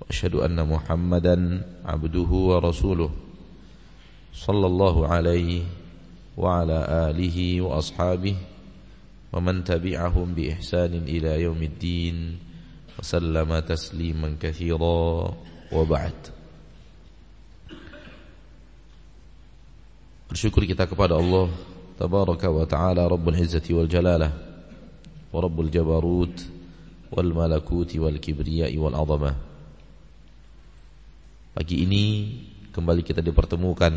وأشهد أن محمدا عبده ورسوله صلى الله عليه وعلى آله وأصحابه ومن تبعهم بإحسان إلى يوم الدين وسلم تسليما كثيرا وبعد Bersyukur kita kepada Allah Tabaraka wa ta'ala Rabbul Izzati wal Jalalah Wa Rabbul Jabarut Wal Malakuti wal Kibriyai wal Azamah Pagi ini kembali kita dipertemukan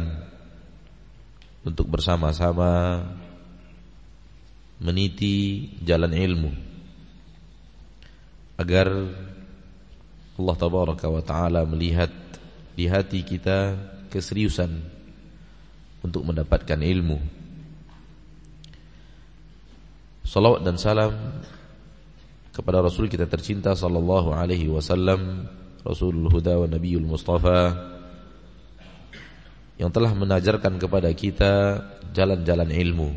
Untuk bersama-sama Meniti jalan ilmu Agar Allah Tabaraka wa ta'ala melihat Di hati kita keseriusan untuk mendapatkan ilmu. Salawat dan salam kepada Rasul kita tercinta sallallahu alaihi wasallam, Rasulul Huda wa Nabiyul Mustafa yang telah menajarkan kepada kita jalan-jalan ilmu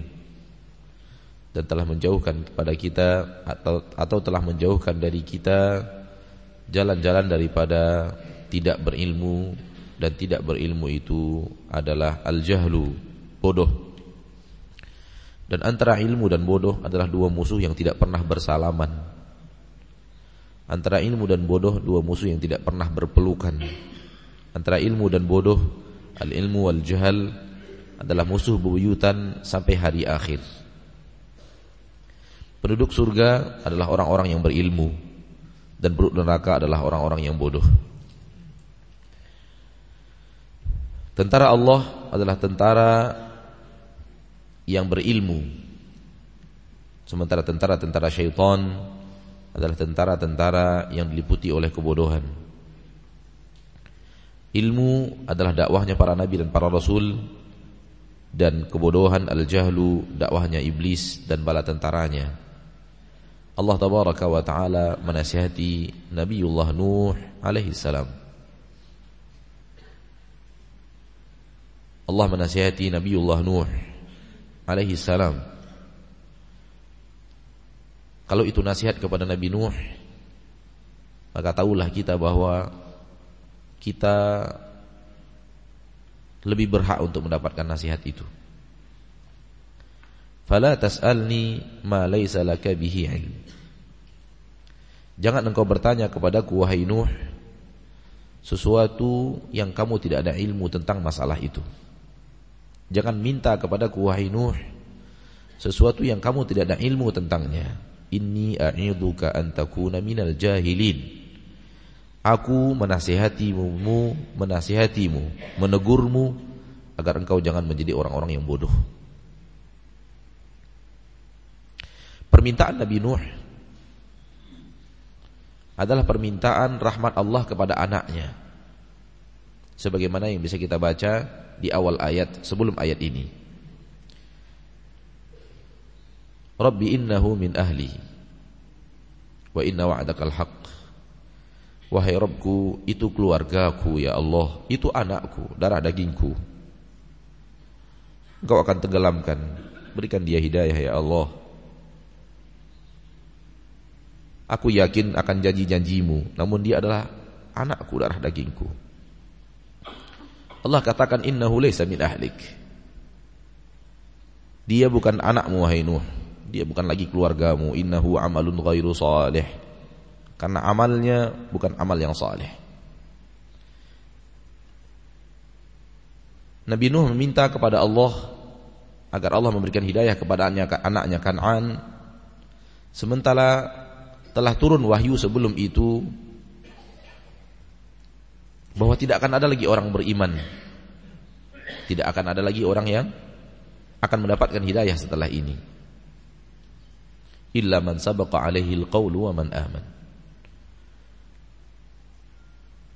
dan telah menjauhkan kepada kita atau atau telah menjauhkan dari kita jalan-jalan daripada tidak berilmu dan tidak berilmu itu adalah al-jahlu, bodoh. Dan antara ilmu dan bodoh adalah dua musuh yang tidak pernah bersalaman. Antara ilmu dan bodoh dua musuh yang tidak pernah berpelukan. Antara ilmu dan bodoh, al-ilmu wal jahal adalah musuh bebuyutan sampai hari akhir. Penduduk surga adalah orang-orang yang berilmu dan penduduk neraka adalah orang-orang yang bodoh. Tentara Allah adalah tentara yang berilmu. Sementara tentara-tentara syaitan adalah tentara-tentara yang diliputi oleh kebodohan. Ilmu adalah dakwahnya para nabi dan para rasul dan kebodohan al-jahlu dakwahnya iblis dan bala tentaranya. Allah tabaraka wa taala menasihati Nabiullah Nuh alaihi salam. Allah menasihati Nabiullah Nuh alaihi salam. Kalau itu nasihat kepada Nabi Nuh, maka tahulah kita bahwa kita lebih berhak untuk mendapatkan nasihat itu. Fala tas'alni ma laysa laka bihi ilm. Jangan engkau bertanya kepadaku wahai Nuh sesuatu yang kamu tidak ada ilmu tentang masalah itu. Jangan minta kepada wahai Nuh sesuatu yang kamu tidak ada ilmu tentangnya. Inni a'idzuka an takuna minal jahilin. Aku menasihatimu, menasihatimu, menegurmu agar engkau jangan menjadi orang-orang yang bodoh. Permintaan Nabi Nuh adalah permintaan rahmat Allah kepada anaknya. Sebagaimana yang bisa kita baca di awal ayat sebelum ayat ini. Rabbi innahu min ahli wa inna wa'dakal haq. Wahai Rabbku, itu keluargaku ya Allah, itu anakku, darah dagingku. Engkau akan tenggelamkan, berikan dia hidayah ya Allah. Aku yakin akan janji-janjimu, namun dia adalah anakku, darah dagingku. Allah katakan innahu laysa min ahlik. Dia bukan anakmu wahai Nuh. Dia bukan lagi keluargamu. Innahu amalun ghairu salih. Karena amalnya bukan amal yang saleh. Nabi Nuh meminta kepada Allah agar Allah memberikan hidayah kepada anaknya Kan'an. Sementara telah turun wahyu sebelum itu bahwa tidak akan ada lagi orang beriman. Tidak akan ada lagi orang yang akan mendapatkan hidayah setelah ini. Illa man sabaqa alaihi alqawlu wa man aman.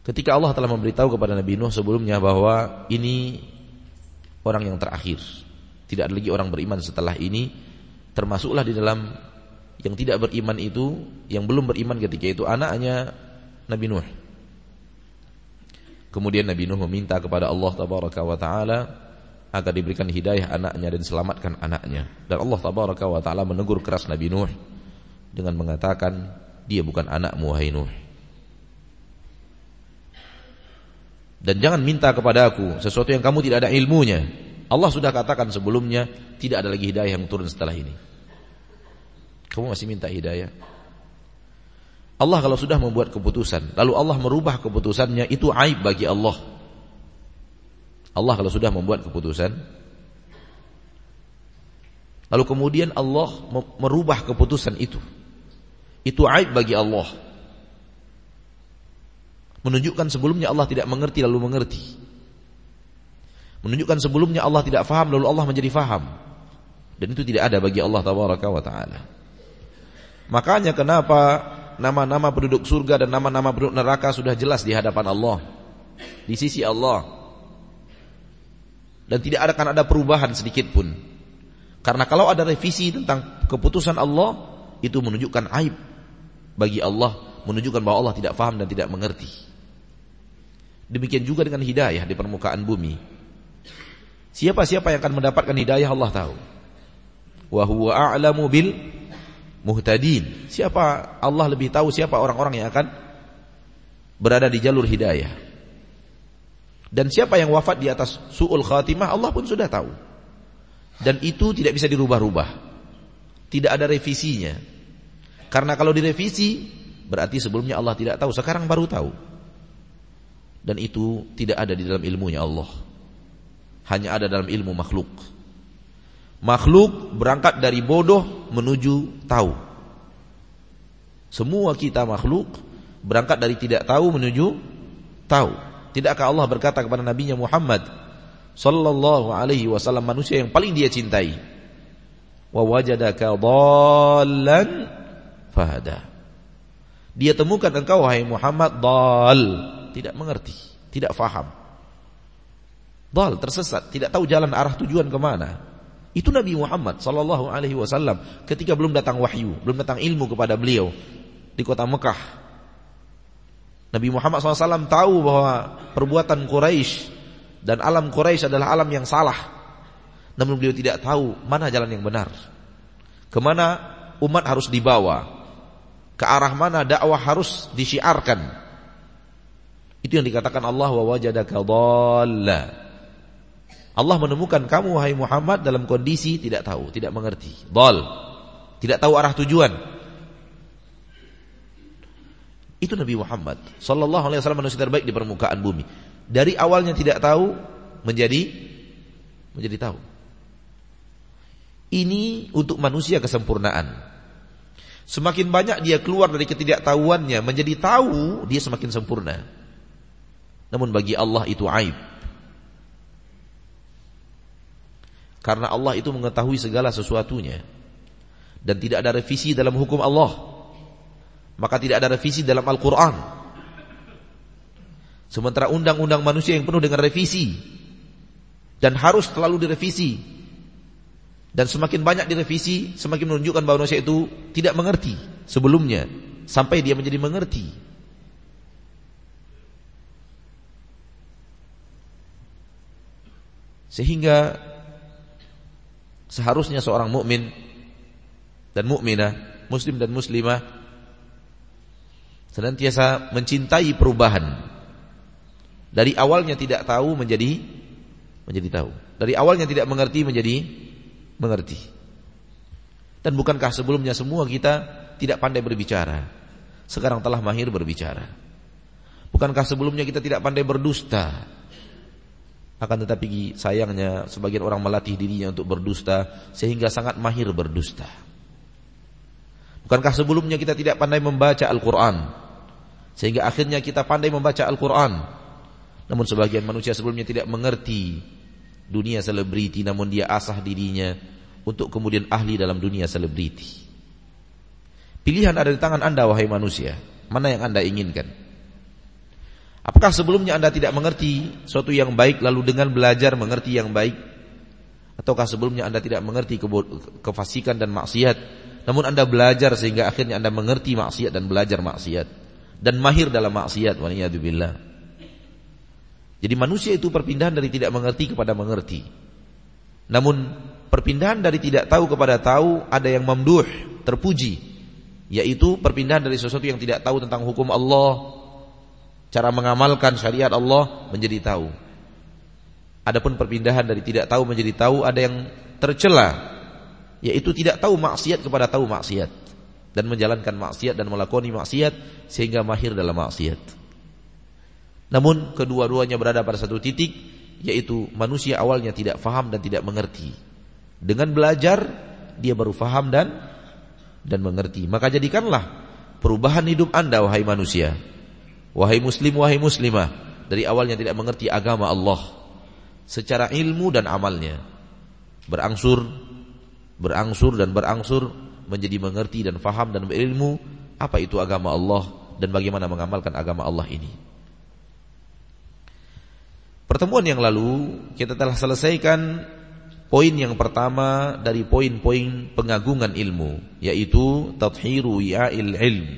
Ketika Allah telah memberitahu kepada Nabi Nuh sebelumnya bahwa ini orang yang terakhir. Tidak ada lagi orang beriman setelah ini. Termasuklah di dalam yang tidak beriman itu, yang belum beriman ketika itu anaknya Nabi Nuh. Kemudian Nabi Nuh meminta kepada Allah wa taala agar diberikan hidayah anaknya dan selamatkan anaknya. Dan Allah tabaraka wa taala menegur keras Nabi Nuh dengan mengatakan, dia bukan anakmu wahai Nuh. Dan jangan minta kepada aku sesuatu yang kamu tidak ada ilmunya. Allah sudah katakan sebelumnya tidak ada lagi hidayah yang turun setelah ini. Kamu masih minta hidayah? Allah kalau sudah membuat keputusan, lalu Allah merubah keputusannya, itu aib bagi Allah. Allah kalau sudah membuat keputusan, lalu kemudian Allah merubah keputusan itu, itu aib bagi Allah. Menunjukkan sebelumnya Allah tidak mengerti lalu mengerti. Menunjukkan sebelumnya Allah tidak faham lalu Allah menjadi faham. Dan itu tidak ada bagi Allah tabaraka wa taala. Makanya kenapa nama-nama penduduk surga dan nama-nama penduduk neraka sudah jelas di hadapan Allah. Di sisi Allah. Dan tidak akan ada perubahan sedikit pun. Karena kalau ada revisi tentang keputusan Allah, itu menunjukkan aib bagi Allah, menunjukkan bahwa Allah tidak faham dan tidak mengerti. Demikian juga dengan hidayah di permukaan bumi. Siapa-siapa yang akan mendapatkan hidayah Allah tahu. Wa huwa a'lamu muhtadin. Siapa Allah lebih tahu siapa orang-orang yang akan berada di jalur hidayah. Dan siapa yang wafat di atas su'ul khatimah Allah pun sudah tahu. Dan itu tidak bisa dirubah-rubah. Tidak ada revisinya. Karena kalau direvisi berarti sebelumnya Allah tidak tahu, sekarang baru tahu dan itu tidak ada di dalam ilmunya Allah. Hanya ada dalam ilmu makhluk. Makhluk berangkat dari bodoh menuju tahu. Semua kita makhluk berangkat dari tidak tahu menuju tahu. Tidakkah Allah berkata kepada Nabi Muhammad sallallahu alaihi wasallam manusia yang paling dia cintai? Wa wajadaka dhallan fahada. Dia temukan engkau wahai Muhammad dal tidak mengerti, tidak faham. Dal tersesat, tidak tahu jalan arah tujuan ke mana. Itu Nabi Muhammad sallallahu alaihi wasallam ketika belum datang wahyu, belum datang ilmu kepada beliau di kota Mekah. Nabi Muhammad SAW tahu bahwa perbuatan Quraisy dan alam Quraisy adalah alam yang salah. Namun beliau tidak tahu mana jalan yang benar. Ke mana umat harus dibawa. Ke arah mana dakwah harus disiarkan. Itu yang dikatakan Allah wa wajadaka dhalla. Allah menemukan kamu wahai Muhammad dalam kondisi tidak tahu, tidak mengerti. Dhal. Tidak tahu arah tujuan. Itu Nabi Muhammad sallallahu alaihi wasallam manusia terbaik di permukaan bumi. Dari awalnya tidak tahu menjadi menjadi tahu. Ini untuk manusia kesempurnaan. Semakin banyak dia keluar dari ketidaktahuannya menjadi tahu, dia semakin sempurna. Namun bagi Allah itu aib. Karena Allah itu mengetahui segala sesuatunya. Dan tidak ada revisi dalam hukum Allah. Maka tidak ada revisi dalam Al-Quran. Sementara undang-undang manusia yang penuh dengan revisi. Dan harus selalu direvisi. Dan semakin banyak direvisi, semakin menunjukkan bahwa manusia itu tidak mengerti sebelumnya. Sampai dia menjadi mengerti. Sehingga seharusnya seorang mukmin dan mukminah, muslim dan muslimah senantiasa mencintai perubahan. Dari awalnya tidak tahu menjadi menjadi tahu. Dari awalnya tidak mengerti menjadi mengerti. Dan bukankah sebelumnya semua kita tidak pandai berbicara? Sekarang telah mahir berbicara. Bukankah sebelumnya kita tidak pandai berdusta? Akan tetapi sayangnya sebagian orang melatih dirinya untuk berdusta sehingga sangat mahir berdusta. Bukankah sebelumnya kita tidak pandai membaca Al-Quran Sehingga akhirnya kita pandai membaca Al-Quran. Namun sebagian manusia sebelumnya tidak mengerti Dunia selebriti Namun dia asah dirinya Untuk kemudian ahli dalam dunia selebriti. Pilihan ada di tangan anda wahai manusia. Mana yang anda inginkan? Apakah sebelumnya Anda tidak mengerti suatu yang baik lalu dengan belajar mengerti yang baik? Ataukah sebelumnya Anda tidak mengerti kefasikan dan maksiat namun Anda belajar sehingga akhirnya Anda mengerti maksiat dan belajar maksiat dan mahir dalam maksiat waliyadzubillah. Jadi manusia itu perpindahan dari tidak mengerti kepada mengerti. Namun perpindahan dari tidak tahu kepada tahu ada yang memduh, terpuji, yaitu perpindahan dari sesuatu yang tidak tahu tentang hukum Allah, cara mengamalkan syariat Allah menjadi tahu. Adapun perpindahan dari tidak tahu menjadi tahu ada yang tercela yaitu tidak tahu maksiat kepada tahu maksiat dan menjalankan maksiat dan melakoni maksiat sehingga mahir dalam maksiat. Namun kedua-duanya berada pada satu titik yaitu manusia awalnya tidak faham dan tidak mengerti. Dengan belajar dia baru faham dan dan mengerti. Maka jadikanlah perubahan hidup Anda wahai manusia. Wahai muslim, wahai muslimah, dari awalnya tidak mengerti agama Allah secara ilmu dan amalnya. Berangsur berangsur dan berangsur menjadi mengerti dan faham dan berilmu apa itu agama Allah dan bagaimana mengamalkan agama Allah ini. Pertemuan yang lalu kita telah selesaikan poin yang pertama dari poin-poin pengagungan ilmu yaitu tathiru ya'il ilm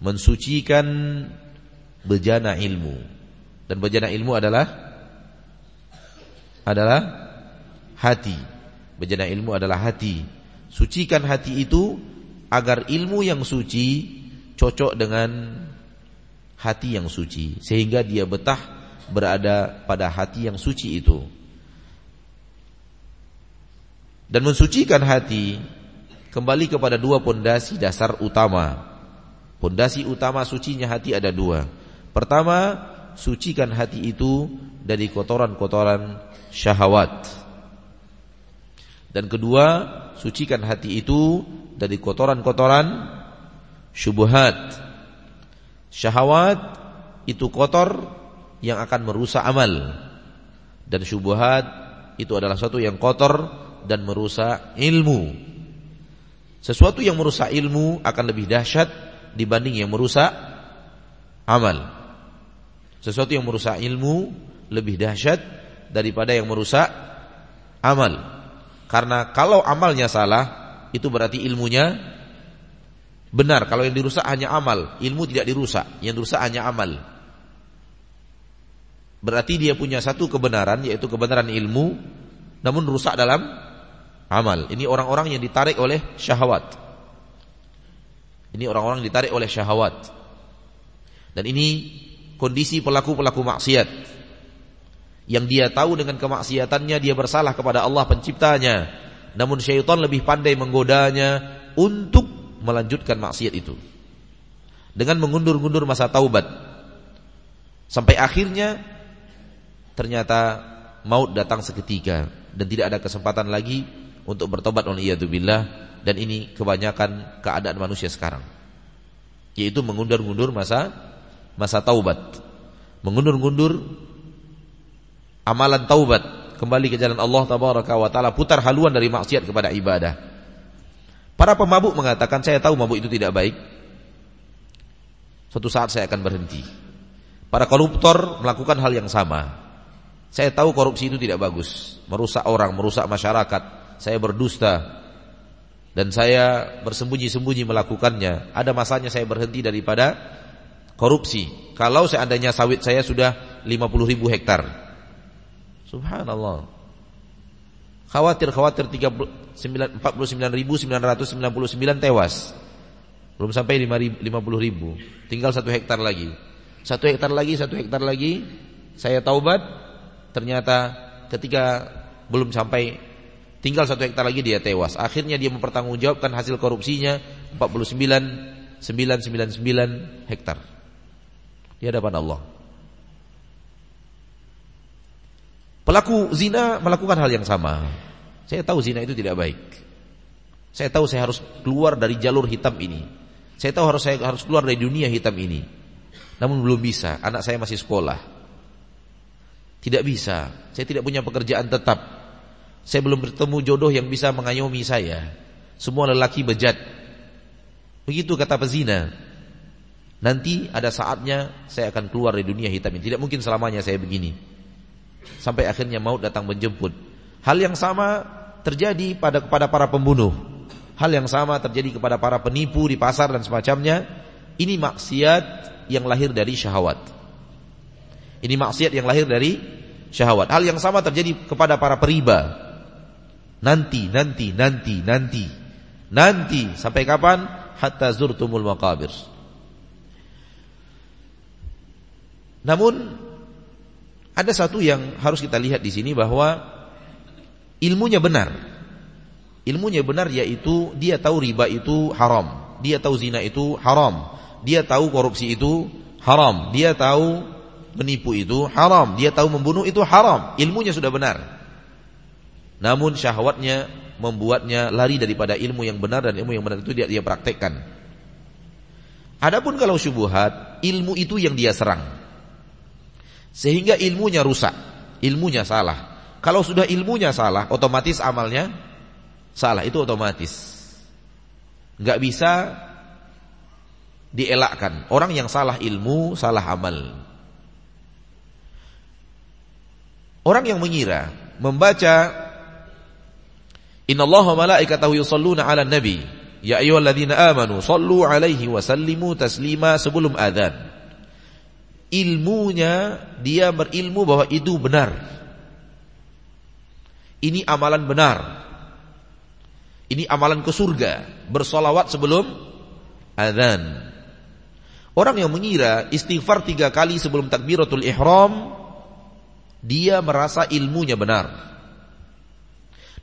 mensucikan bejana ilmu dan bejana ilmu adalah adalah hati Bejana ilmu adalah hati. Sucikan hati itu agar ilmu yang suci cocok dengan hati yang suci sehingga dia betah berada pada hati yang suci itu. Dan mensucikan hati kembali kepada dua pondasi dasar utama. Pondasi utama sucinya hati ada dua. Pertama, sucikan hati itu dari kotoran-kotoran syahwat. Dan kedua, sucikan hati itu dari kotoran-kotoran syubhat. Syahwat itu kotor yang akan merusak amal. Dan syubhat itu adalah sesuatu yang kotor dan merusak ilmu. Sesuatu yang merusak ilmu akan lebih dahsyat dibanding yang merusak amal. Sesuatu yang merusak ilmu lebih dahsyat daripada yang merusak amal. Karena kalau amalnya salah, itu berarti ilmunya benar. Kalau yang dirusak hanya amal, ilmu tidak dirusak. Yang dirusak hanya amal. Berarti dia punya satu kebenaran, yaitu kebenaran ilmu, namun rusak dalam amal. Ini orang-orang yang ditarik oleh syahwat. Ini orang-orang yang ditarik oleh syahwat. Dan ini kondisi pelaku-pelaku maksiat yang dia tahu dengan kemaksiatannya dia bersalah kepada Allah penciptanya. Namun syaitan lebih pandai menggodanya untuk melanjutkan maksiat itu. Dengan mengundur-undur masa taubat. Sampai akhirnya ternyata maut datang seketika. Dan tidak ada kesempatan lagi untuk bertobat oleh billah. Dan ini kebanyakan keadaan manusia sekarang. Yaitu mengundur-undur masa masa taubat. Mengundur-undur amalan taubat kembali ke jalan Allah tabaraka wa taala putar haluan dari maksiat kepada ibadah. Para pemabuk mengatakan saya tahu mabuk itu tidak baik. Suatu saat saya akan berhenti. Para koruptor melakukan hal yang sama. Saya tahu korupsi itu tidak bagus, merusak orang, merusak masyarakat. Saya berdusta dan saya bersembunyi-sembunyi melakukannya. Ada masanya saya berhenti daripada korupsi. Kalau seandainya sawit saya sudah 50 ribu hektar, Subhanallah. Khawatir-khawatir 49.999 tewas. Belum sampai 50 ribu. Tinggal satu hektar lagi. Satu hektar lagi, satu hektar lagi. Saya taubat. Ternyata ketika belum sampai tinggal satu hektar lagi dia tewas. Akhirnya dia mempertanggungjawabkan hasil korupsinya 49.999 hektar. Di hadapan Allah. Pelaku zina melakukan hal yang sama. Saya tahu zina itu tidak baik. Saya tahu saya harus keluar dari jalur hitam ini. Saya tahu harus saya harus keluar dari dunia hitam ini. Namun belum bisa, anak saya masih sekolah. Tidak bisa. Saya tidak punya pekerjaan tetap. Saya belum bertemu jodoh yang bisa mengayomi saya. Semua lelaki bejat. Begitu kata pezina. Nanti ada saatnya saya akan keluar dari dunia hitam ini. Tidak mungkin selamanya saya begini. Sampai akhirnya maut datang menjemput. Hal yang sama terjadi pada kepada para pembunuh. Hal yang sama terjadi kepada para penipu di pasar dan semacamnya. Ini maksiat yang lahir dari syahwat. Ini maksiat yang lahir dari syahwat. Hal yang sama terjadi kepada para periba. Nanti, nanti, nanti, nanti. Nanti sampai kapan? Hatta zurtumul maqabir. Namun ada satu yang harus kita lihat di sini bahwa ilmunya benar. Ilmunya benar yaitu dia tahu riba itu haram, dia tahu zina itu haram, dia tahu korupsi itu haram, dia tahu menipu itu haram, dia tahu membunuh itu haram. Ilmunya sudah benar. Namun syahwatnya membuatnya lari daripada ilmu yang benar dan ilmu yang benar itu dia dia praktekkan. Adapun kalau syubhat, ilmu itu yang dia serang. Sehingga ilmunya rusak, ilmunya salah. Kalau sudah ilmunya salah, otomatis amalnya salah, itu otomatis. Gak bisa dielakkan. Orang yang salah ilmu, salah amal. Orang yang mengira membaca Innallaha malaikatahu yusalluna 'alan nabi ya ayyuhalladzina amanu sallu 'alaihi wa sallimu taslima sebelum adzan ilmunya dia berilmu bahwa itu benar. Ini amalan benar. Ini amalan ke surga, bersolawat sebelum azan. Orang yang mengira istighfar tiga kali sebelum takbiratul ihram, dia merasa ilmunya benar.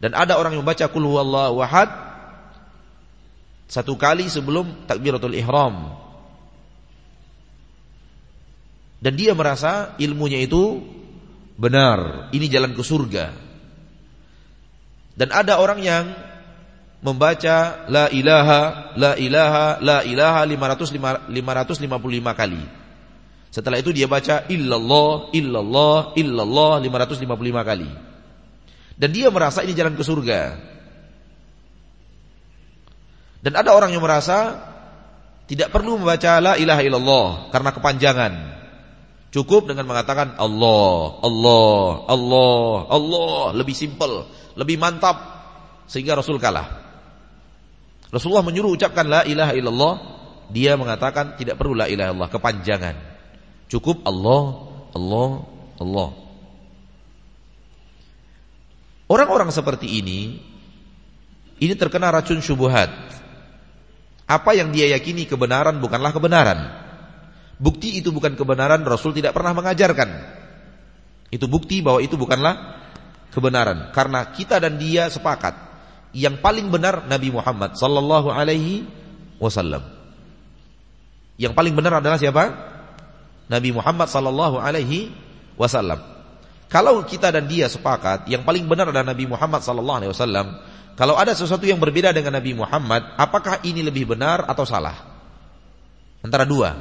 Dan ada orang yang membaca kul huwallahu ahad satu kali sebelum takbiratul ihram. Dan dia merasa ilmunya itu benar, ini jalan ke surga. Dan ada orang yang membaca la ilaha la ilaha la ilaha 500 555 kali. Setelah itu dia baca illallah illallah illallah 555 kali. Dan dia merasa ini jalan ke surga. Dan ada orang yang merasa tidak perlu membaca la ilaha illallah karena kepanjangan. Cukup dengan mengatakan Allah, Allah, Allah, Allah, lebih simpel, lebih mantap sehingga Rasul kalah. Rasulullah menyuruh ucapkan la ilaha illallah, dia mengatakan tidak perlu la ilaha illallah, kepanjangan. Cukup Allah, Allah, Allah. Orang-orang seperti ini ini terkena racun syubhat. Apa yang dia yakini kebenaran bukanlah kebenaran. Bukti itu bukan kebenaran, Rasul tidak pernah mengajarkan. Itu bukti bahwa itu bukanlah kebenaran. Karena kita dan dia sepakat. Yang paling benar Nabi Muhammad sallallahu alaihi wasallam. Yang paling benar adalah siapa? Nabi Muhammad sallallahu alaihi wasallam. Kalau kita dan dia sepakat, yang paling benar adalah Nabi Muhammad sallallahu alaihi wasallam. Kalau ada sesuatu yang berbeda dengan Nabi Muhammad, apakah ini lebih benar atau salah? Antara dua.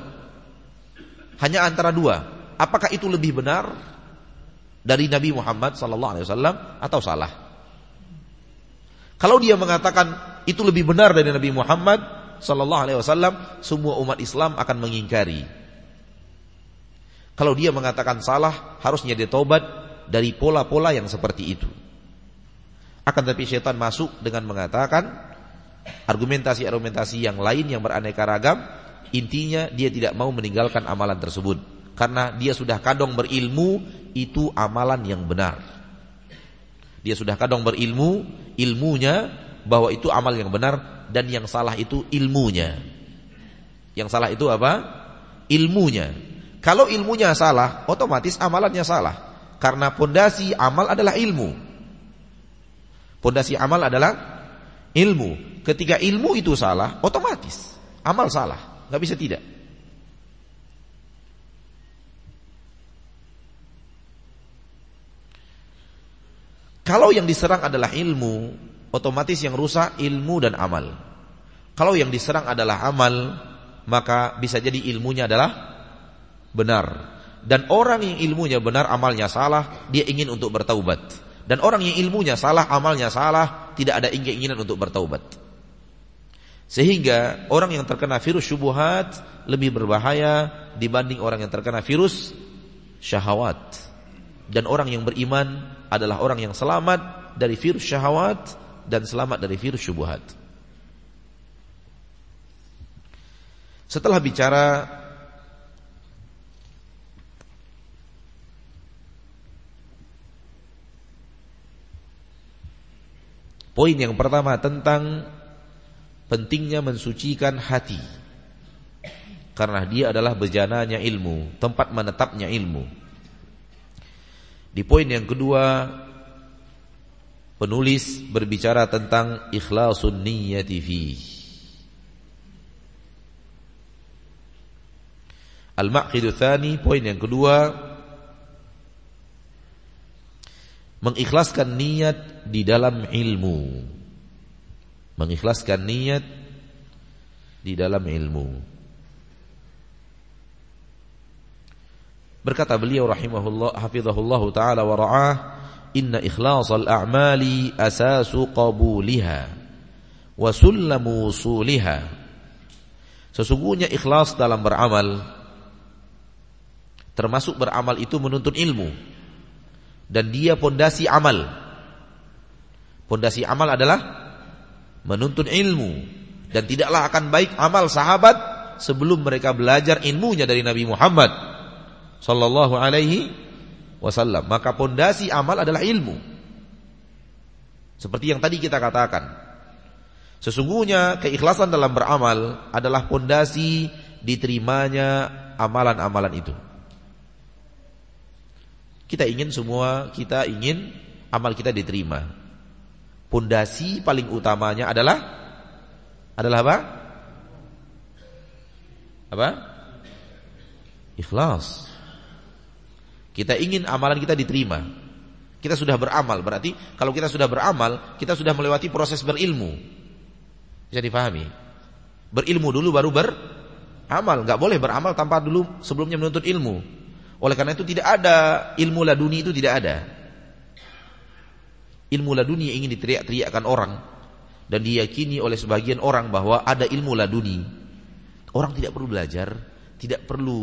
Hanya antara dua. Apakah itu lebih benar dari Nabi Muhammad sallallahu alaihi wasallam atau salah? Kalau dia mengatakan itu lebih benar dari Nabi Muhammad sallallahu alaihi wasallam, semua umat Islam akan mengingkari. Kalau dia mengatakan salah, harusnya dia tobat dari pola-pola yang seperti itu. Akan tapi syaitan masuk dengan mengatakan argumentasi-argumentasi yang lain yang beraneka ragam Intinya dia tidak mau meninggalkan amalan tersebut karena dia sudah kadang berilmu itu amalan yang benar. Dia sudah kadang berilmu, ilmunya bahwa itu amal yang benar dan yang salah itu ilmunya. Yang salah itu apa? Ilmunya. Kalau ilmunya salah, otomatis amalannya salah. Karena pondasi amal adalah ilmu. Pondasi amal adalah ilmu. Ketika ilmu itu salah, otomatis amal salah nggak bisa tidak. Kalau yang diserang adalah ilmu, otomatis yang rusak ilmu dan amal. Kalau yang diserang adalah amal, maka bisa jadi ilmunya adalah benar. Dan orang yang ilmunya benar, amalnya salah, dia ingin untuk bertaubat. Dan orang yang ilmunya salah, amalnya salah, tidak ada keinginan untuk bertaubat. Sehingga orang yang terkena virus syubuhat lebih berbahaya dibanding orang yang terkena virus syahwat. Dan orang yang beriman adalah orang yang selamat dari virus syahwat dan selamat dari virus syubuhat. Setelah bicara Poin yang pertama tentang pentingnya mensucikan hati. Karena dia adalah bejananya ilmu, tempat menetapnya ilmu. Di poin yang kedua, penulis berbicara tentang ikhlasun niyyati fi. Al-Maqidu Thani, poin yang kedua, mengikhlaskan niat di dalam ilmu. Mengikhlaskan niat di dalam ilmu. Berkata beliau rahimahullah hafizahullah taala wa ra'ah, "Inna ikhlasal a'mali asasu qabuliha wa sullamu usuliha." Sesungguhnya ikhlas dalam beramal termasuk beramal itu menuntut ilmu dan dia pondasi amal. Pondasi amal adalah menuntut ilmu dan tidaklah akan baik amal sahabat sebelum mereka belajar ilmunya dari Nabi Muhammad sallallahu alaihi wasallam. Maka pondasi amal adalah ilmu. Seperti yang tadi kita katakan. Sesungguhnya keikhlasan dalam beramal adalah pondasi diterimanya amalan-amalan itu. Kita ingin semua, kita ingin amal kita diterima. Pondasi paling utamanya adalah adalah apa? Apa? Ikhlas. Kita ingin amalan kita diterima. Kita sudah beramal, berarti kalau kita sudah beramal, kita sudah melewati proses berilmu. Bisa difahami? Berilmu dulu baru beramal, nggak boleh beramal tanpa dulu sebelumnya menuntut ilmu. Oleh karena itu tidak ada ilmu laduni itu tidak ada. Ilmu laduni ingin diteriak-teriakkan orang dan diyakini oleh sebagian orang bahwa ada ilmu laduni. Orang tidak perlu belajar, tidak perlu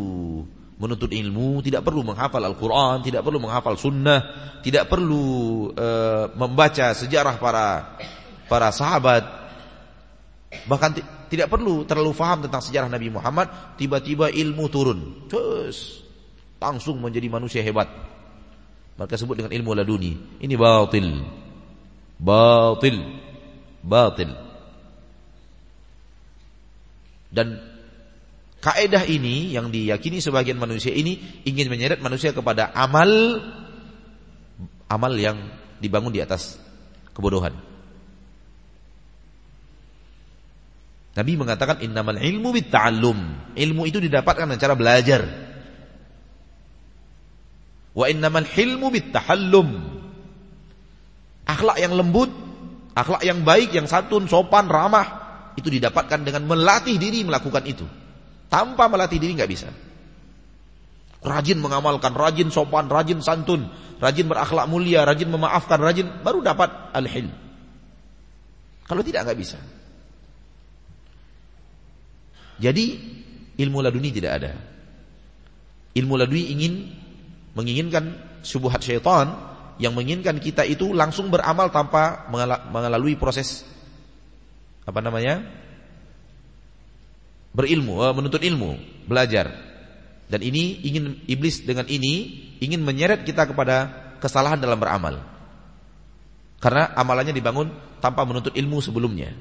menuntut ilmu, tidak perlu menghafal Al-Quran, tidak perlu menghafal sunnah, tidak perlu uh, membaca sejarah para para sahabat, bahkan tidak perlu terlalu faham tentang sejarah Nabi Muhammad, tiba-tiba ilmu turun. Terus langsung menjadi manusia hebat. Maka sebut dengan ilmu laduni. Ini batil. Batil. Batil. Dan kaedah ini yang diyakini sebagian manusia ini ingin menyeret manusia kepada amal amal yang dibangun di atas kebodohan. Nabi mengatakan innamal ilmu bitta'allum. Ilmu itu didapatkan dengan cara belajar. Wa innamal hilmu bittahallum. Akhlak yang lembut, akhlak yang baik, yang santun, sopan, ramah itu didapatkan dengan melatih diri melakukan itu. Tanpa melatih diri nggak bisa. Rajin mengamalkan, rajin sopan, rajin santun, rajin berakhlak mulia, rajin memaafkan, rajin baru dapat al-hilm. Kalau tidak nggak bisa. Jadi ilmu laduni tidak ada. Ilmu laduni ingin menginginkan subuhat syaitan yang menginginkan kita itu langsung beramal tanpa mengalami proses apa namanya? berilmu, eh, menuntut ilmu, belajar. Dan ini ingin iblis dengan ini ingin menyeret kita kepada kesalahan dalam beramal. Karena amalannya dibangun tanpa menuntut ilmu sebelumnya.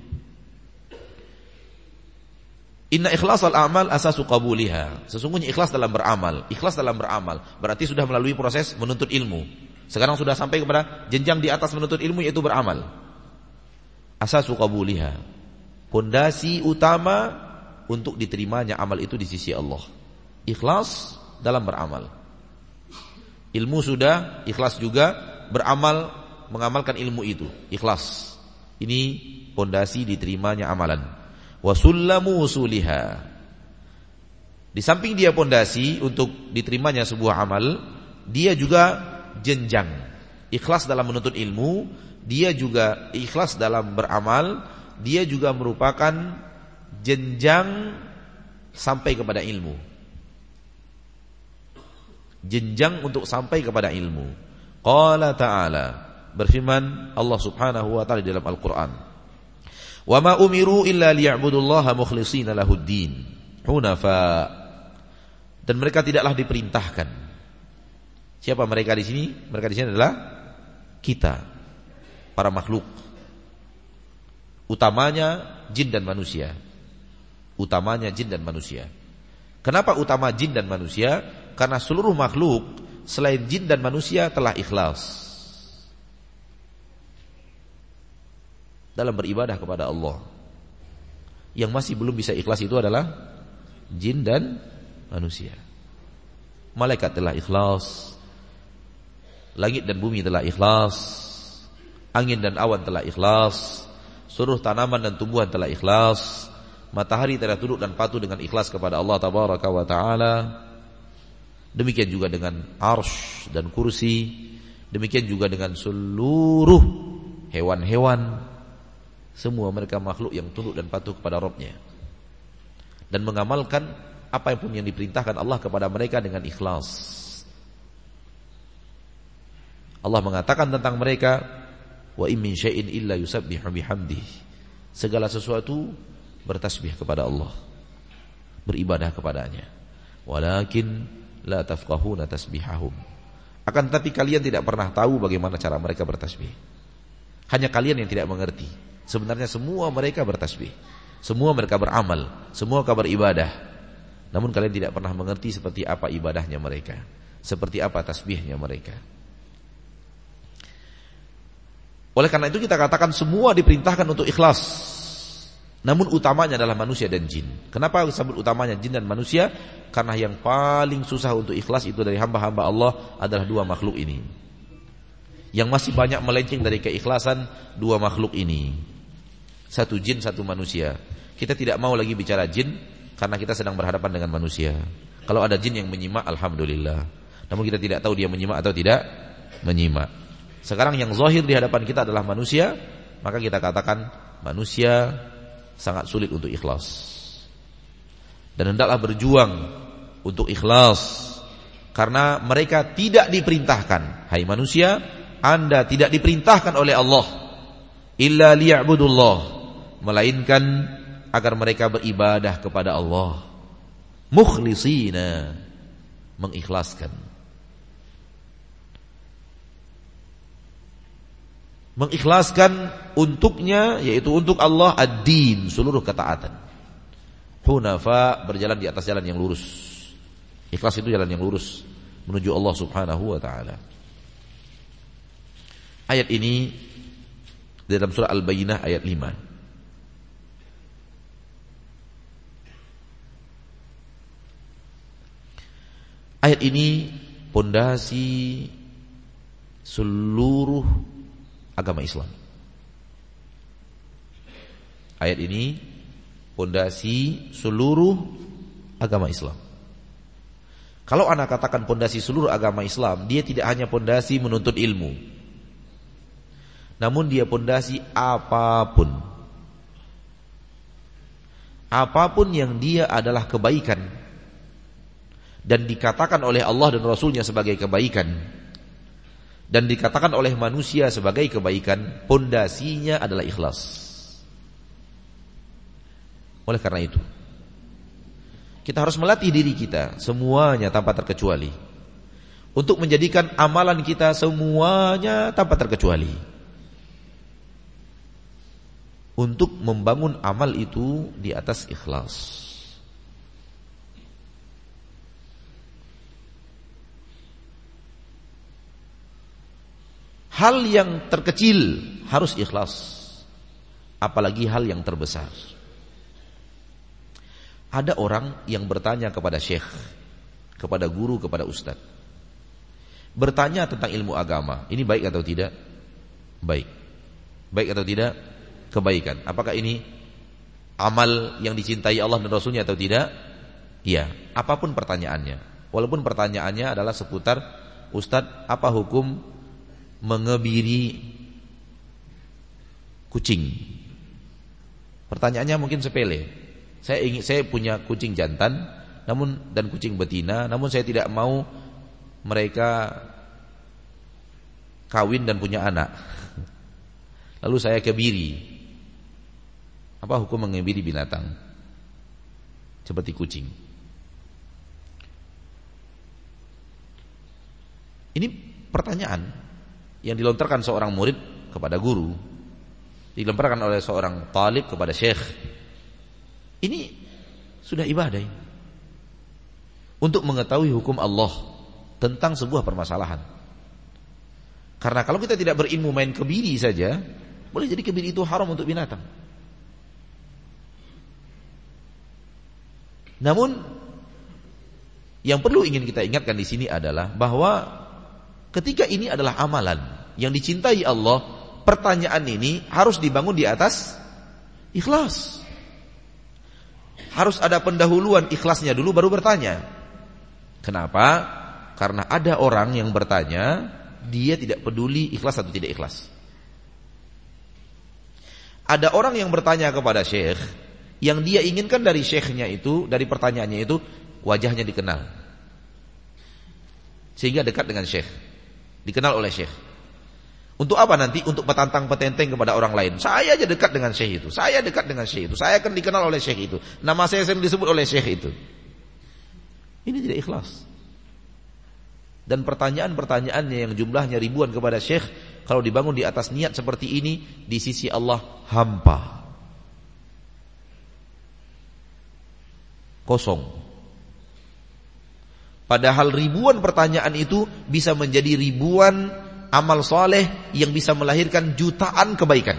Inna ikhlasal amal asasu qabuliha. Sesungguhnya ikhlas dalam beramal, ikhlas dalam beramal berarti sudah melalui proses menuntut ilmu. Sekarang sudah sampai kepada jenjang di atas menuntut ilmu yaitu beramal. Asasu qabuliha. Pondasi utama untuk diterimanya amal itu di sisi Allah. Ikhlas dalam beramal. Ilmu sudah, ikhlas juga beramal mengamalkan ilmu itu. Ikhlas. Ini pondasi diterimanya amalan wasullamu. Di samping dia pondasi untuk diterimanya sebuah amal, dia juga jenjang. Ikhlas dalam menuntut ilmu, dia juga ikhlas dalam beramal, dia juga merupakan jenjang sampai kepada ilmu. Jenjang untuk sampai kepada ilmu. Qala ta'ala berfirman Allah Subhanahu wa taala dalam Al-Qur'an. Wa ma umiru illa liya'budullaha mukhlishina lahuddin hunafa. Dan mereka tidaklah diperintahkan. Siapa mereka di sini? Mereka di sini adalah kita, para makhluk. Utamanya jin dan manusia. Utamanya jin dan manusia. Kenapa utama jin dan manusia? Karena seluruh makhluk selain jin dan manusia telah ikhlas dalam beribadah kepada Allah. Yang masih belum bisa ikhlas itu adalah jin dan manusia. Malaikat telah ikhlas, langit dan bumi telah ikhlas, angin dan awan telah ikhlas, seluruh tanaman dan tumbuhan telah ikhlas, matahari telah tunduk dan patuh dengan ikhlas kepada Allah tabaraka wa taala. Demikian juga dengan arsh dan kursi, demikian juga dengan seluruh hewan-hewan, semua mereka makhluk yang tunduk dan patuh kepada Robnya dan mengamalkan apa pun yang diperintahkan Allah kepada mereka dengan ikhlas. Allah mengatakan tentang mereka, wa in min syai'in illa yusabbihu bihamdih. Segala sesuatu bertasbih kepada Allah. Beribadah kepadanya. Walakin la tafqahuna tasbihahum. Akan tetapi kalian tidak pernah tahu bagaimana cara mereka bertasbih. Hanya kalian yang tidak mengerti. Sebenarnya semua mereka bertasbih. Semua mereka beramal, semua kabar ibadah. Namun kalian tidak pernah mengerti seperti apa ibadahnya mereka, seperti apa tasbihnya mereka. Oleh karena itu kita katakan semua diperintahkan untuk ikhlas. Namun utamanya adalah manusia dan jin. Kenapa disebut utamanya jin dan manusia? Karena yang paling susah untuk ikhlas itu dari hamba-hamba Allah adalah dua makhluk ini. Yang masih banyak melenceng dari keikhlasan dua makhluk ini. Satu jin, satu manusia. Kita tidak mau lagi bicara jin karena kita sedang berhadapan dengan manusia. Kalau ada jin yang menyimak, alhamdulillah. Namun kita tidak tahu dia menyimak atau tidak menyimak. Sekarang yang zahir di hadapan kita adalah manusia, maka kita katakan manusia sangat sulit untuk ikhlas. Dan hendaklah berjuang untuk ikhlas karena mereka tidak diperintahkan. Hai manusia, Anda tidak diperintahkan oleh Allah illa liya'budullah, melainkan agar mereka beribadah kepada Allah. Mukhlisina mengikhlaskan. Mengikhlaskan untuknya yaitu untuk Allah ad-din seluruh ketaatan. Hunafa berjalan di atas jalan yang lurus. Ikhlas itu jalan yang lurus menuju Allah Subhanahu wa taala. Ayat ini dalam surah Al-Bayyinah ayat 5 Ayat ini pondasi seluruh agama Islam. Ayat ini pondasi seluruh agama Islam. Kalau anak katakan pondasi seluruh agama Islam, dia tidak hanya pondasi menuntut ilmu. Namun dia pondasi apa pun. Apa pun yang dia adalah kebaikan dan dikatakan oleh Allah dan Rasulnya sebagai kebaikan. Dan dikatakan oleh manusia sebagai kebaikan pondasinya adalah ikhlas. Oleh karena itu kita harus melatih diri kita semuanya tanpa terkecuali. Untuk menjadikan amalan kita semuanya tanpa terkecuali. Untuk membangun amal itu di atas ikhlas Hal yang terkecil harus ikhlas. Apalagi hal yang terbesar. Ada orang yang bertanya kepada syekh, kepada guru, kepada ustadz. Bertanya tentang ilmu agama. Ini baik atau tidak? Baik. Baik atau tidak? Kebaikan. Apakah ini amal yang dicintai Allah dan Rasulnya atau tidak? Iya. Apa pun pertanyaannya. Walaupun pertanyaannya adalah seputar Ustadz, apa hukum mengebiri kucing. Pertanyaannya mungkin sepele. Saya ingin saya punya kucing jantan namun dan kucing betina, namun saya tidak mau mereka kawin dan punya anak. Lalu saya kebiri. Apa hukum mengebiri binatang? Seperti kucing. Ini pertanyaan yang dilontarkan seorang murid kepada guru. Dilemparkan oleh seorang talib kepada syekh. Ini sudah ibadah ini untuk mengetahui hukum Allah tentang sebuah permasalahan. Karena kalau kita tidak berilmu main kebiri saja, boleh jadi kebiri itu haram untuk binatang. Namun yang perlu ingin kita ingatkan di sini adalah bahwa ketika ini adalah amalan yang dicintai Allah, pertanyaan ini harus dibangun di atas ikhlas. Harus ada pendahuluan ikhlasnya dulu baru bertanya. Kenapa? Karena ada orang yang bertanya, dia tidak peduli ikhlas atau tidak ikhlas. Ada orang yang bertanya kepada syekh, yang dia inginkan dari syekhnya itu, dari pertanyaannya itu, wajahnya dikenal. Sehingga dekat dengan syekh. Dikenal oleh syekh. Untuk apa nanti? Untuk petantang petenteng kepada orang lain. Saya aja dekat dengan syekh itu. Saya dekat dengan syekh itu. Saya akan dikenal oleh syekh itu. Nama saya sering disebut oleh syekh itu. Ini tidak ikhlas. Dan pertanyaan-pertanyaannya yang jumlahnya ribuan kepada syekh kalau dibangun di atas niat seperti ini di sisi Allah hampa. Kosong. Padahal ribuan pertanyaan itu bisa menjadi ribuan amal soleh yang bisa melahirkan jutaan kebaikan.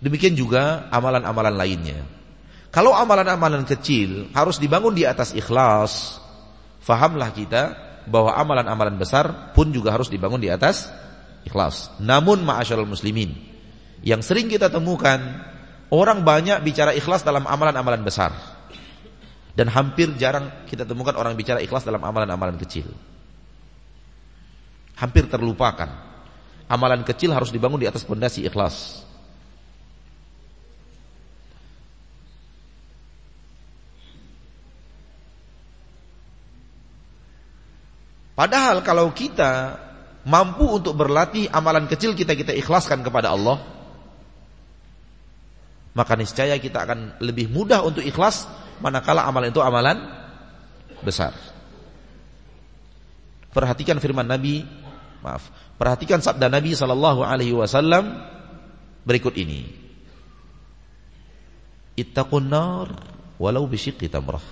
Demikian juga amalan-amalan lainnya. Kalau amalan-amalan kecil harus dibangun di atas ikhlas, fahamlah kita bahwa amalan-amalan besar pun juga harus dibangun di atas ikhlas. Namun ma'asyarul muslimin, yang sering kita temukan orang banyak bicara ikhlas dalam amalan-amalan besar. Dan hampir jarang kita temukan orang bicara ikhlas dalam amalan-amalan kecil. Hampir terlupakan. Amalan kecil harus dibangun di atas pondasi ikhlas. Padahal kalau kita mampu untuk berlatih amalan kecil kita kita ikhlaskan kepada Allah, maka niscaya kita akan lebih mudah untuk ikhlas manakala amalan itu amalan besar. Perhatikan firman Nabi, maaf, perhatikan sabda Nabi sallallahu alaihi wasallam berikut ini. Ittaqun nar walau bisyiqqi tamrah.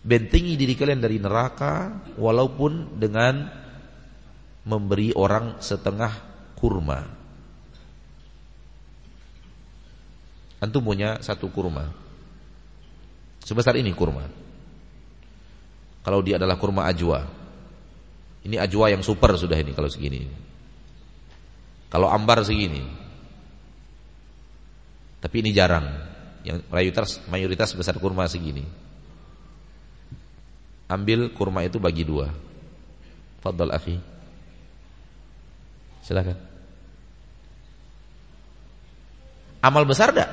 Bentengi diri kalian dari neraka walaupun dengan memberi orang setengah kurma. Antum punya satu kurma. Sebesar ini kurma. Kalau dia adalah kurma ajwa. Ini ajwa yang super sudah ini kalau segini. Kalau ambar segini. Tapi ini jarang. Yang mayoritas mayoritas besar kurma segini ambil kurma itu bagi dua. Fadal akhi. Silakan. Amal besar tak?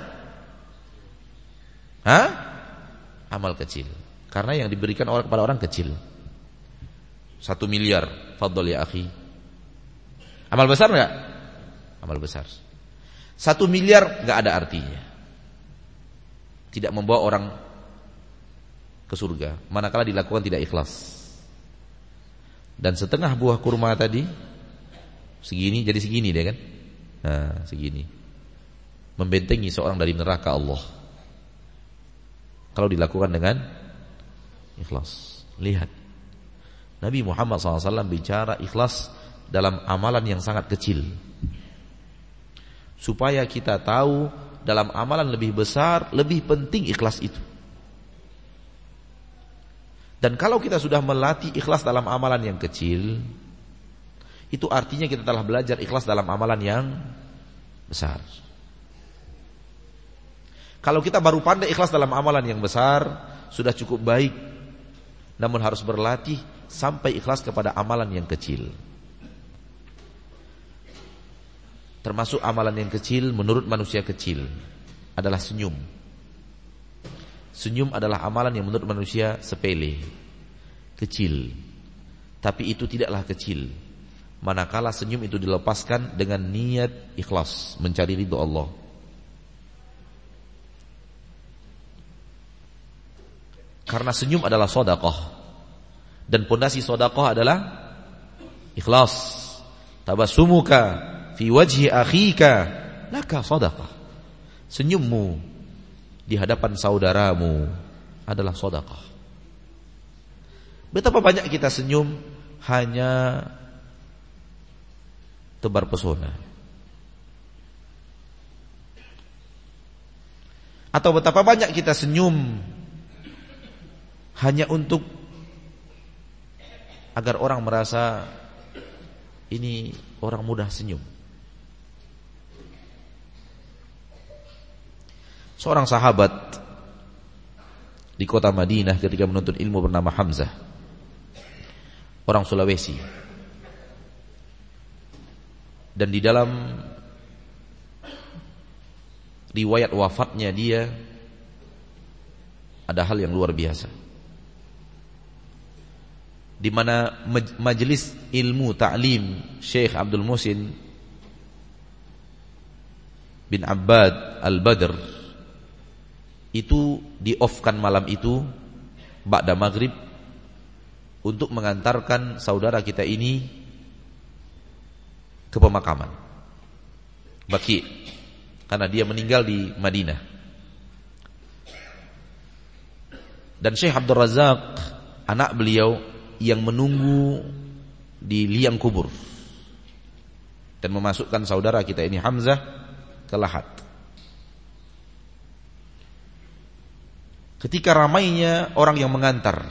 Hah? Amal kecil. Karena yang diberikan orang kepada orang kecil. Satu miliar. Fadal ya akhi. Amal besar enggak? Amal besar. Satu miliar enggak ada artinya. Tidak membawa orang ke surga manakala dilakukan tidak ikhlas. Dan setengah buah kurma tadi segini jadi segini deh kan? Nah, segini. Membentengi seorang dari neraka Allah. Kalau dilakukan dengan ikhlas. Lihat. Nabi Muhammad SAW bicara ikhlas dalam amalan yang sangat kecil. Supaya kita tahu dalam amalan lebih besar, lebih penting ikhlas itu. Dan kalau kita sudah melatih ikhlas dalam amalan yang kecil, itu artinya kita telah belajar ikhlas dalam amalan yang besar. Kalau kita baru pandai ikhlas dalam amalan yang besar, sudah cukup baik. Namun harus berlatih sampai ikhlas kepada amalan yang kecil. termasuk amalan yang kecil menurut manusia kecil adalah senyum. Senyum adalah amalan yang menurut manusia sepele, kecil. Tapi itu tidaklah kecil. Manakala senyum itu dilepaskan dengan niat ikhlas mencari ridho Allah. Karena senyum adalah sodakoh dan pondasi sodakoh adalah ikhlas. Tabasumuka fi wajhi akhika laka sodakoh. Senyummu di hadapan saudaramu adalah sodakoh. Betapa banyak kita senyum hanya tebar pesona. Atau betapa banyak kita senyum hanya untuk agar orang merasa ini orang mudah senyum. Seorang sahabat di kota Madinah ketika menuntut ilmu bernama Hamzah. Orang Sulawesi. Dan di dalam riwayat wafatnya dia ada hal yang luar biasa. Di mana majelis ilmu ta'lim Syekh Abdul Musin bin Abbad Al-Badr itu di offkan malam itu ba'da maghrib untuk mengantarkan saudara kita ini ke pemakaman. Baki karena dia meninggal di Madinah. Dan Syekh Abdul Razak anak beliau yang menunggu di liang kubur dan memasukkan saudara kita ini Hamzah ke lahat. Ketika ramainya orang yang mengantar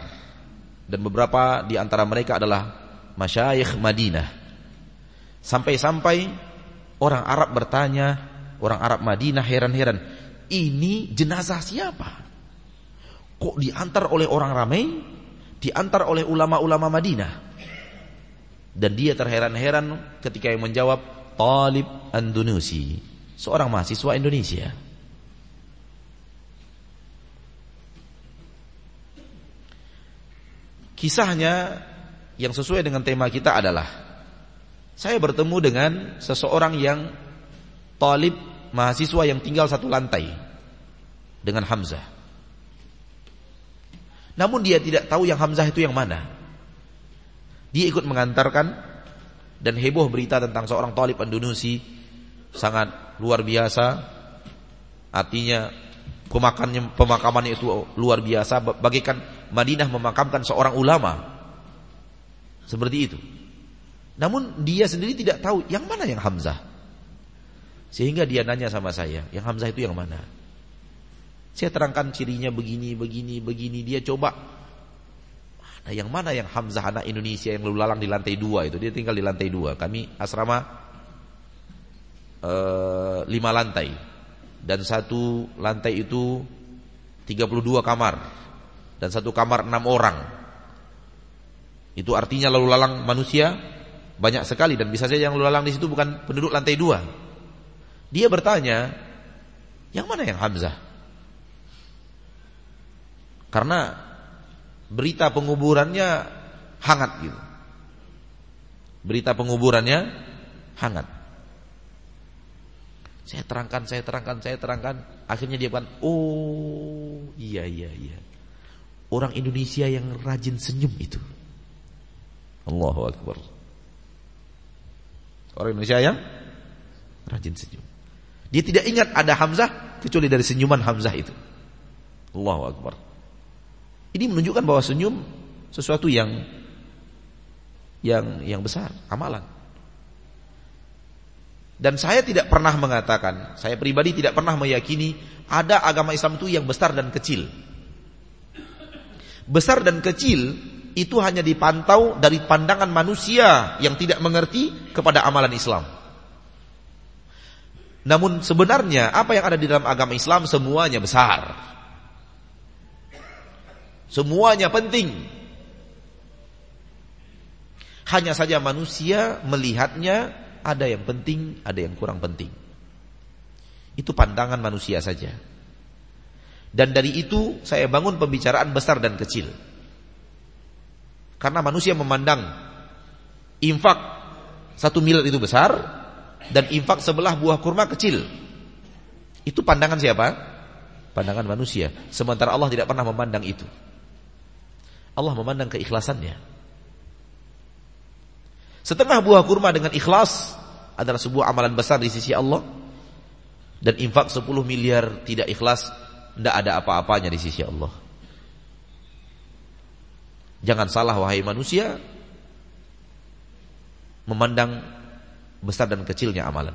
dan beberapa di antara mereka adalah masyayikh Madinah. Sampai-sampai orang Arab bertanya, orang Arab Madinah heran-heran, ini jenazah siapa? Kok diantar oleh orang ramai? Diantar oleh ulama-ulama Madinah. Dan dia terheran-heran ketika yang menjawab, Talib Andalusi, seorang mahasiswa Indonesia. Kisahnya yang sesuai dengan tema kita adalah saya bertemu dengan seseorang yang talib mahasiswa yang tinggal satu lantai dengan Hamzah. Namun dia tidak tahu yang Hamzah itu yang mana. Dia ikut mengantarkan dan heboh berita tentang seorang talib Indonesia sangat luar biasa. Artinya pemakamannya pemakamannya itu luar biasa. Bagaikan Madinah memakamkan seorang ulama. Seperti itu. Namun dia sendiri tidak tahu yang mana yang Hamzah. Sehingga dia nanya sama saya yang Hamzah itu yang mana saya terangkan cirinya begini begini begini dia coba mana yang mana yang Hamzah anak Indonesia yang lalu lalang di lantai dua itu dia tinggal di lantai dua kami asrama uh, lima lantai dan satu lantai itu 32 kamar dan satu kamar enam orang. Itu artinya lalu lalang manusia banyak sekali dan bisa saja yang lalu lalang di situ bukan penduduk lantai dua. Dia bertanya, yang mana yang Hamzah? Karena berita penguburannya hangat gitu. Berita penguburannya hangat. Saya terangkan, saya terangkan, saya terangkan. Akhirnya dia bilang, oh iya iya iya. Orang Indonesia yang rajin senyum itu. Allahu Akbar. Orang Indonesia yang rajin senyum. Dia tidak ingat ada Hamzah kecuali dari senyuman Hamzah itu. Allahu Akbar. Ini menunjukkan bahwa senyum sesuatu yang yang yang besar, amalan. Dan saya tidak pernah mengatakan, saya pribadi tidak pernah meyakini ada agama Islam itu yang besar dan kecil. Besar dan kecil itu hanya dipantau dari pandangan manusia yang tidak mengerti kepada amalan Islam. Namun sebenarnya apa yang ada di dalam agama Islam semuanya besar. Semuanya penting. Hanya saja manusia melihatnya ada yang penting, ada yang kurang penting. Itu pandangan manusia saja. Dan dari itu saya bangun pembicaraan besar dan kecil. Karena manusia memandang infak satu miliar itu besar dan infak sebelah buah kurma kecil. Itu pandangan siapa? Pandangan manusia. Sementara Allah tidak pernah memandang itu. Allah memandang keikhlasannya. Setengah buah kurma dengan ikhlas adalah sebuah amalan besar di sisi Allah. Dan infak 10 miliar tidak ikhlas, tidak ada apa-apanya di sisi Allah. Jangan salah wahai manusia memandang besar dan kecilnya amalan.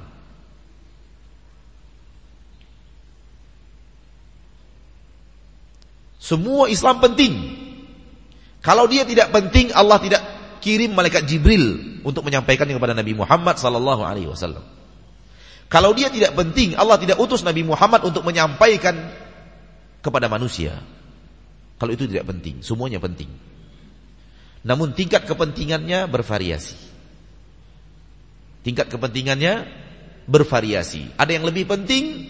Semua Islam penting. Kalau dia tidak penting, Allah tidak kirim malaikat Jibril untuk menyampaikannya kepada Nabi Muhammad sallallahu alaihi wasallam. Kalau dia tidak penting, Allah tidak utus Nabi Muhammad untuk menyampaikan kepada manusia. Kalau itu tidak penting, semuanya penting. Namun tingkat kepentingannya bervariasi. Tingkat kepentingannya bervariasi. Ada yang lebih penting,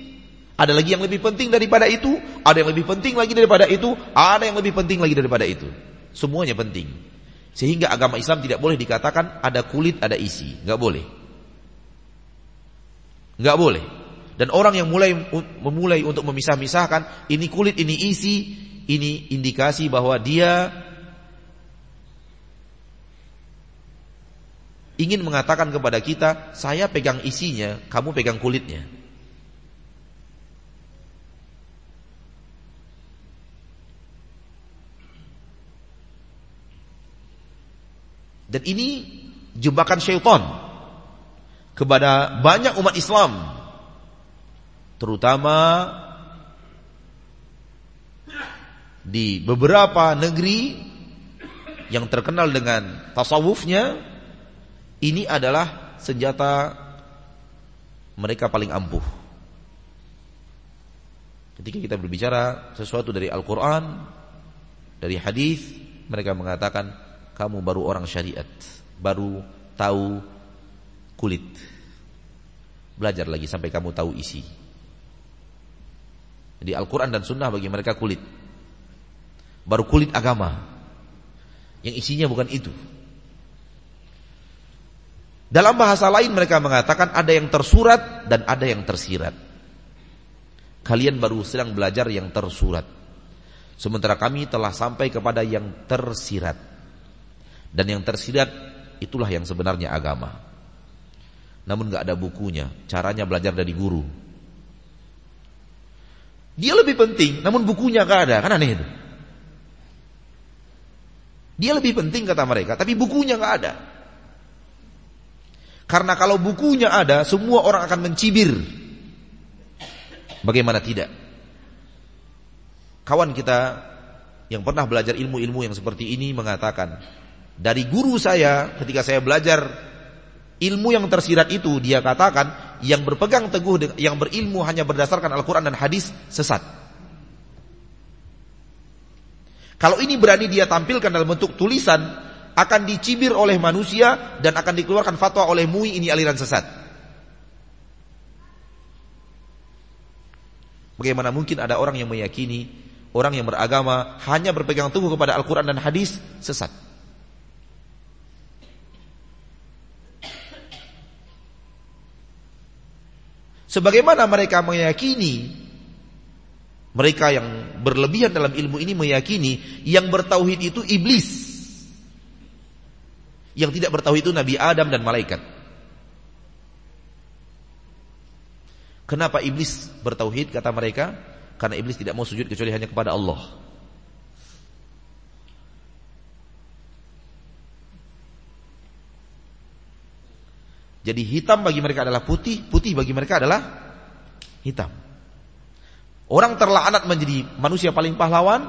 ada lagi yang lebih penting daripada itu, ada yang lebih penting lagi daripada itu, ada yang lebih penting lagi daripada itu. Semuanya penting. Sehingga agama Islam tidak boleh dikatakan ada kulit, ada isi. Nggak boleh. Nggak boleh. Dan orang yang mulai memulai untuk memisah-misahkan, ini kulit, ini isi, ini indikasi bahwa dia ingin mengatakan kepada kita, saya pegang isinya, kamu pegang kulitnya. Dan ini jebakan syaitan kepada banyak umat Islam. Terutama di beberapa negeri yang terkenal dengan tasawufnya ini adalah senjata mereka paling ampuh. Ketika kita berbicara sesuatu dari Al-Quran, dari hadis, mereka mengatakan kamu baru orang syariat, baru tahu kulit. Belajar lagi sampai kamu tahu isi. Jadi Al-Quran dan Sunnah bagi mereka kulit. Baru kulit agama. Yang isinya bukan itu. Dalam bahasa lain mereka mengatakan ada yang tersurat dan ada yang tersirat. Kalian baru sedang belajar yang tersurat. Sementara kami telah sampai kepada yang tersirat. Dan yang tersirat itulah yang sebenarnya agama. Namun nggak ada bukunya, caranya belajar dari guru. Dia lebih penting, namun bukunya nggak ada, kan aneh itu. Dia lebih penting kata mereka, tapi bukunya nggak ada. Karena kalau bukunya ada, semua orang akan mencibir. Bagaimana tidak? Kawan kita yang pernah belajar ilmu-ilmu yang seperti ini mengatakan, dari guru saya ketika saya belajar ilmu yang tersirat itu dia katakan yang berpegang teguh yang berilmu hanya berdasarkan Al-Qur'an dan hadis sesat. Kalau ini berani dia tampilkan dalam bentuk tulisan akan dicibir oleh manusia dan akan dikeluarkan fatwa oleh MUI ini aliran sesat. Bagaimana mungkin ada orang yang meyakini orang yang beragama hanya berpegang teguh kepada Al-Quran dan hadis sesat? Sebagaimana mereka meyakini mereka yang berlebihan dalam ilmu ini meyakini yang bertauhid itu iblis. Yang tidak bertauhid itu Nabi Adam dan malaikat. Kenapa iblis bertauhid kata mereka? Karena iblis tidak mau sujud kecuali hanya kepada Allah. Jadi hitam bagi mereka adalah putih, putih bagi mereka adalah hitam. Orang terlaknat menjadi manusia paling pahlawan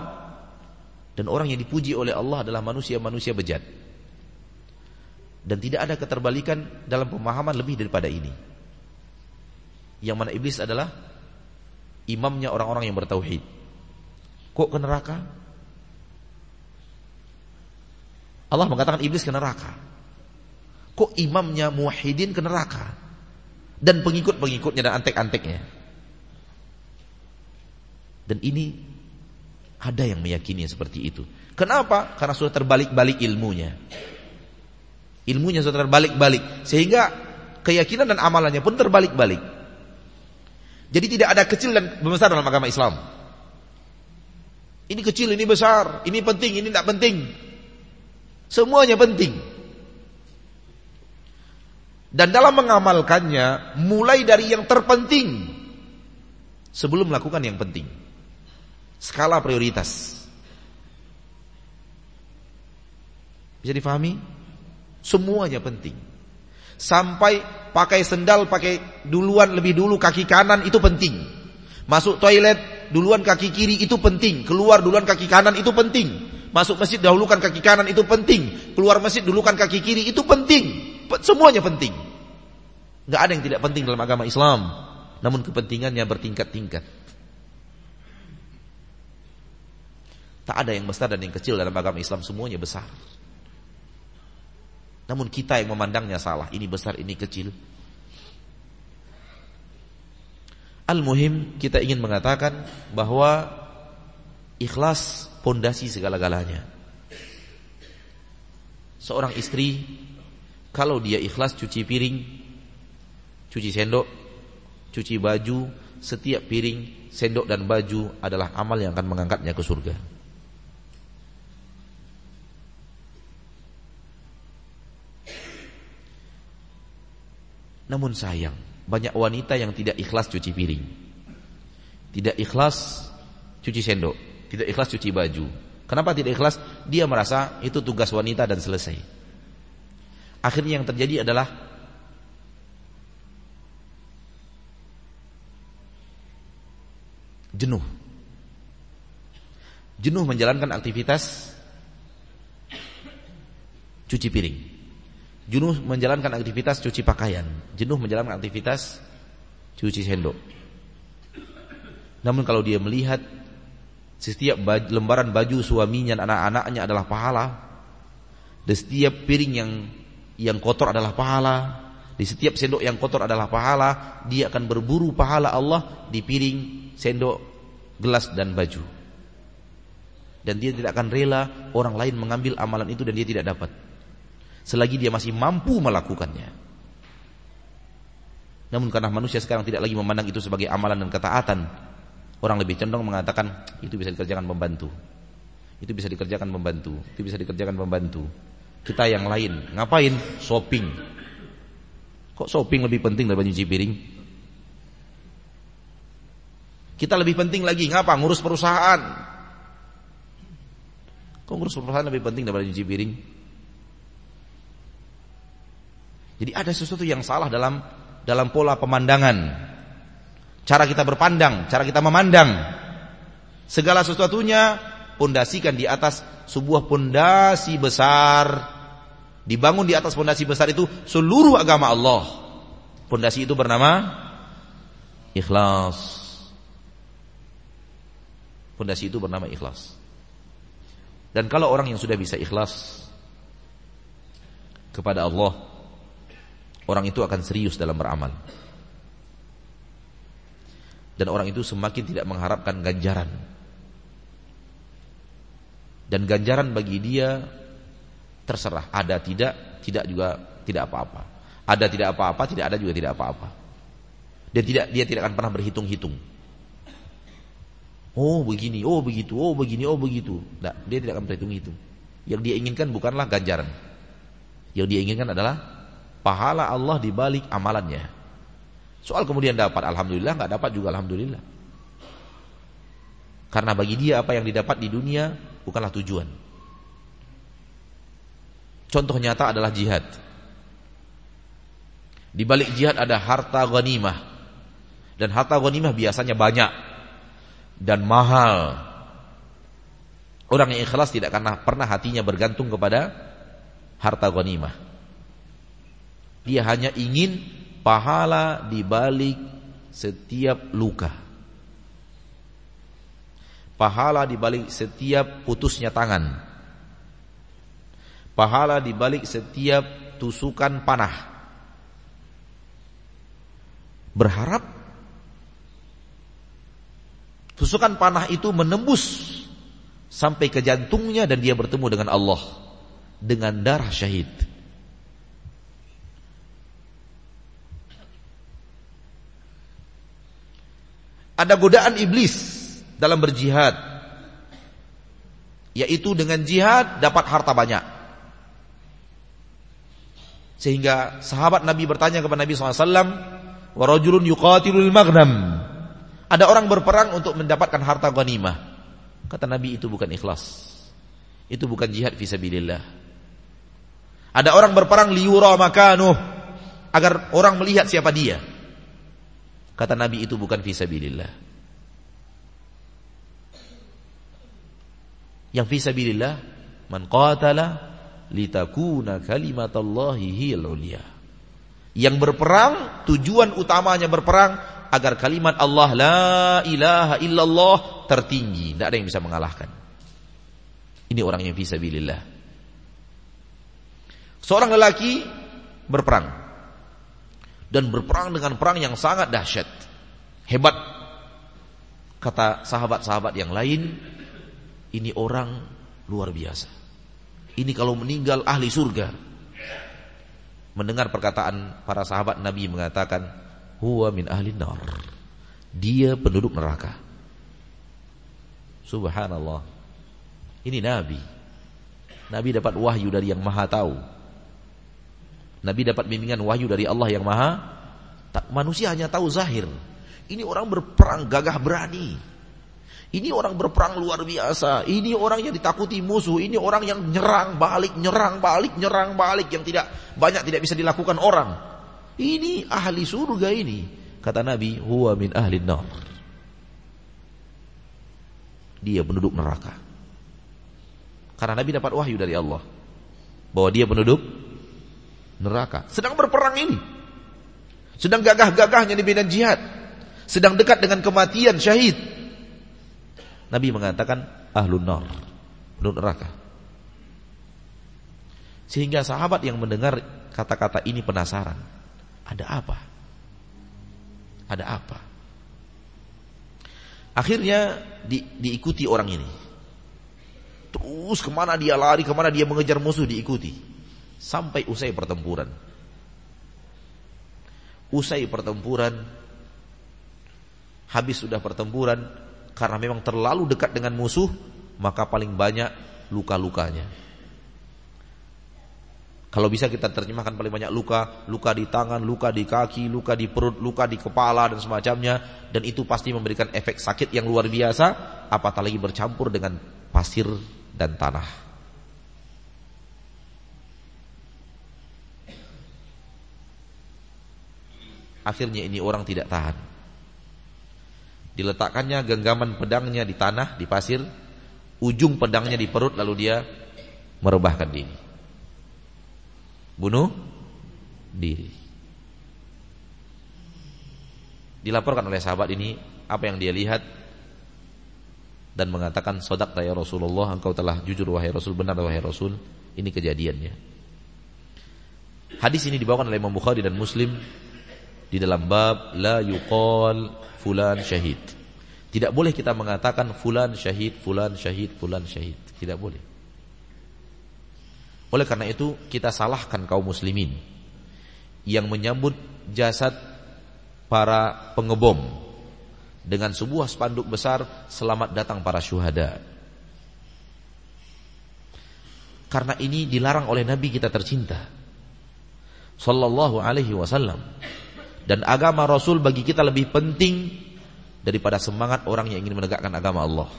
dan orang yang dipuji oleh Allah adalah manusia-manusia bejat. Dan tidak ada keterbalikan dalam pemahaman lebih daripada ini. Yang mana iblis adalah imamnya orang-orang yang bertauhid. Kok ke neraka? Allah mengatakan iblis ke neraka. Kok imamnya muwahhidin ke neraka? Dan pengikut-pengikutnya dan antek-anteknya. Dan ini ada yang meyakini seperti itu. Kenapa? Karena sudah terbalik-balik ilmunya. Ilmunya sudah terbalik-balik. Sehingga keyakinan dan amalannya pun terbalik-balik. Jadi tidak ada kecil dan besar dalam agama Islam. Ini kecil, ini besar, ini penting, ini tidak penting. Semuanya penting. Dan dalam mengamalkannya, mulai dari yang terpenting sebelum melakukan yang penting. Skala prioritas. Bisa difahami? Semuanya penting. Sampai pakai sendal, pakai duluan lebih dulu kaki kanan itu penting. Masuk toilet duluan kaki kiri itu penting, keluar duluan kaki kanan itu penting. Masuk masjid dahulukan kaki kanan itu penting, keluar masjid dulukan kaki kiri itu penting. Semuanya penting. Gak ada yang tidak penting dalam agama Islam, namun kepentingannya bertingkat-tingkat. Tak ada yang besar dan yang kecil dalam agama Islam, semuanya besar. Namun kita yang memandangnya salah, ini besar, ini kecil. Al-muhim kita ingin mengatakan bahwa ikhlas pondasi segala-galanya. Seorang istri kalau dia ikhlas cuci piring, cuci sendok, cuci baju, setiap piring, sendok dan baju adalah amal yang akan mengangkatnya ke surga. Namun sayang, banyak wanita yang tidak ikhlas cuci piring. Tidak ikhlas cuci sendok, tidak ikhlas cuci baju. Kenapa tidak ikhlas? Dia merasa itu tugas wanita dan selesai. Akhirnya yang terjadi adalah jenuh. Jenuh menjalankan aktivitas cuci piring. Jenuh menjalankan aktivitas cuci pakaian, jenuh menjalankan aktivitas cuci sendok. Namun kalau dia melihat setiap lembaran baju suaminya dan anak-anaknya adalah pahala, dan setiap piring yang yang kotor adalah pahala, di setiap sendok yang kotor adalah pahala, dia akan berburu pahala Allah di piring, sendok, gelas dan baju. Dan dia tidak akan rela orang lain mengambil amalan itu dan dia tidak dapat selagi dia masih mampu melakukannya. Namun karena manusia sekarang tidak lagi memandang itu sebagai amalan dan ketaatan, orang lebih cenderung mengatakan itu bisa dikerjakan pembantu. Itu bisa dikerjakan pembantu, itu bisa dikerjakan pembantu. Kita yang lain, ngapain? Shopping. Kok shopping lebih penting daripada nyuci piring? Kita lebih penting lagi ngapa? Ngurus perusahaan. Kok ngurus perusahaan lebih penting daripada nyuci piring? Jadi ada sesuatu yang salah dalam dalam pola pemandangan. Cara kita berpandang, cara kita memandang. Segala sesuatunya pondasikan di atas sebuah pondasi besar. Dibangun di atas pondasi besar itu seluruh agama Allah. Pondasi itu bernama ikhlas. Pondasi itu bernama ikhlas. Dan kalau orang yang sudah bisa ikhlas kepada Allah orang itu akan serius dalam beramal. Dan orang itu semakin tidak mengharapkan ganjaran. Dan ganjaran bagi dia terserah, ada tidak, tidak juga tidak apa-apa. Ada tidak apa-apa, tidak ada juga tidak apa-apa. Dan tidak dia tidak akan pernah berhitung-hitung. Oh begini, oh begitu, oh begini, oh begitu. Tidak, dia tidak akan berhitung-hitung. Yang dia inginkan bukanlah ganjaran. Yang dia inginkan adalah pahala Allah di balik amalannya. Soal kemudian dapat alhamdulillah, nggak dapat juga alhamdulillah. Karena bagi dia apa yang didapat di dunia bukanlah tujuan. Contoh nyata adalah jihad. Di balik jihad ada harta ghanimah. Dan harta ghanimah biasanya banyak dan mahal. Orang yang ikhlas tidak karena pernah hatinya bergantung kepada harta ghanimah. Dia hanya ingin pahala di balik setiap luka. Pahala di balik setiap putusnya tangan. Pahala di balik setiap tusukan panah. Berharap tusukan panah itu menembus sampai ke jantungnya dan dia bertemu dengan Allah dengan darah syahid. Ada godaan iblis dalam berjihad yaitu dengan jihad dapat harta banyak. Sehingga sahabat Nabi bertanya kepada Nabi SAW, wa rajulun yuqatilul. Ada orang berperang untuk mendapatkan harta ghanimah. Kata Nabi itu bukan ikhlas. Itu bukan jihad fisabilillah. Ada orang berperang liyura makanuh agar orang melihat siapa dia. Kata Nabi itu bukan fisabilillah. Yang fisabilillah man qatala litakuna kalimatallahi hiyal ulia. Yang berperang tujuan utamanya berperang agar kalimat Allah la ilaha illallah tertinggi, tidak ada yang bisa mengalahkan. Ini orang yang fisabilillah. Seorang lelaki berperang dan berperang dengan perang yang sangat dahsyat. Hebat. Kata sahabat-sahabat yang lain, ini orang luar biasa. Ini kalau meninggal ahli surga. Mendengar perkataan para sahabat Nabi mengatakan, huwa min ahli nar. Dia penduduk neraka. Subhanallah. Ini Nabi. Nabi dapat wahyu dari yang maha tahu. Nabi dapat bimbingan wahyu dari Allah yang maha tak manusia hanya tahu zahir. Ini orang berperang gagah berani. Ini orang berperang luar biasa. Ini orang yang ditakuti musuh. Ini orang yang nyerang balik, nyerang balik, nyerang balik yang tidak banyak tidak bisa dilakukan orang. Ini ahli surga ini. Kata Nabi, huwa min ahli nar. Dia penduduk neraka. Karena Nabi dapat wahyu dari Allah bahwa dia penduduk neraka. Sedang berperang ini. Sedang gagah-gagahnya di medan jihad. Sedang dekat dengan kematian syahid. Nabi mengatakan ahlun nar, penduduk neraka. Sehingga sahabat yang mendengar kata-kata ini penasaran. Ada apa? Ada apa? Akhirnya di, diikuti orang ini. Terus ke mana dia lari, ke mana dia mengejar musuh diikuti. Sampai usai pertempuran. Usai pertempuran, habis sudah pertempuran, karena memang terlalu dekat dengan musuh, maka paling banyak luka-lukanya. Kalau bisa kita terjemahkan paling banyak luka, luka di tangan, luka di kaki, luka di perut, luka di kepala dan semacamnya dan itu pasti memberikan efek sakit yang luar biasa apatah lagi bercampur dengan pasir dan tanah. Akhirnya ini orang tidak tahan. Diletakkannya genggaman pedangnya di tanah, di pasir, ujung pedangnya di perut lalu dia merebahkan diri. Bunuh diri. Dilaporkan oleh sahabat ini apa yang dia lihat dan mengatakan sodak ya Rasulullah engkau telah jujur wahai Rasul benar wahai Rasul ini kejadiannya. Hadis ini dibawakan oleh Imam Bukhari dan Muslim di dalam bab la yuqal fulan syahid. Tidak boleh kita mengatakan fulan syahid, fulan syahid, fulan syahid. Tidak boleh. Oleh karena itu kita salahkan kaum muslimin yang menyambut jasad para pengebom dengan sebuah spanduk besar selamat datang para syuhada. Karena ini dilarang oleh Nabi kita tercinta sallallahu alaihi wasallam dan agama Rasul bagi kita lebih penting daripada semangat orang yang ingin menegakkan agama Allah.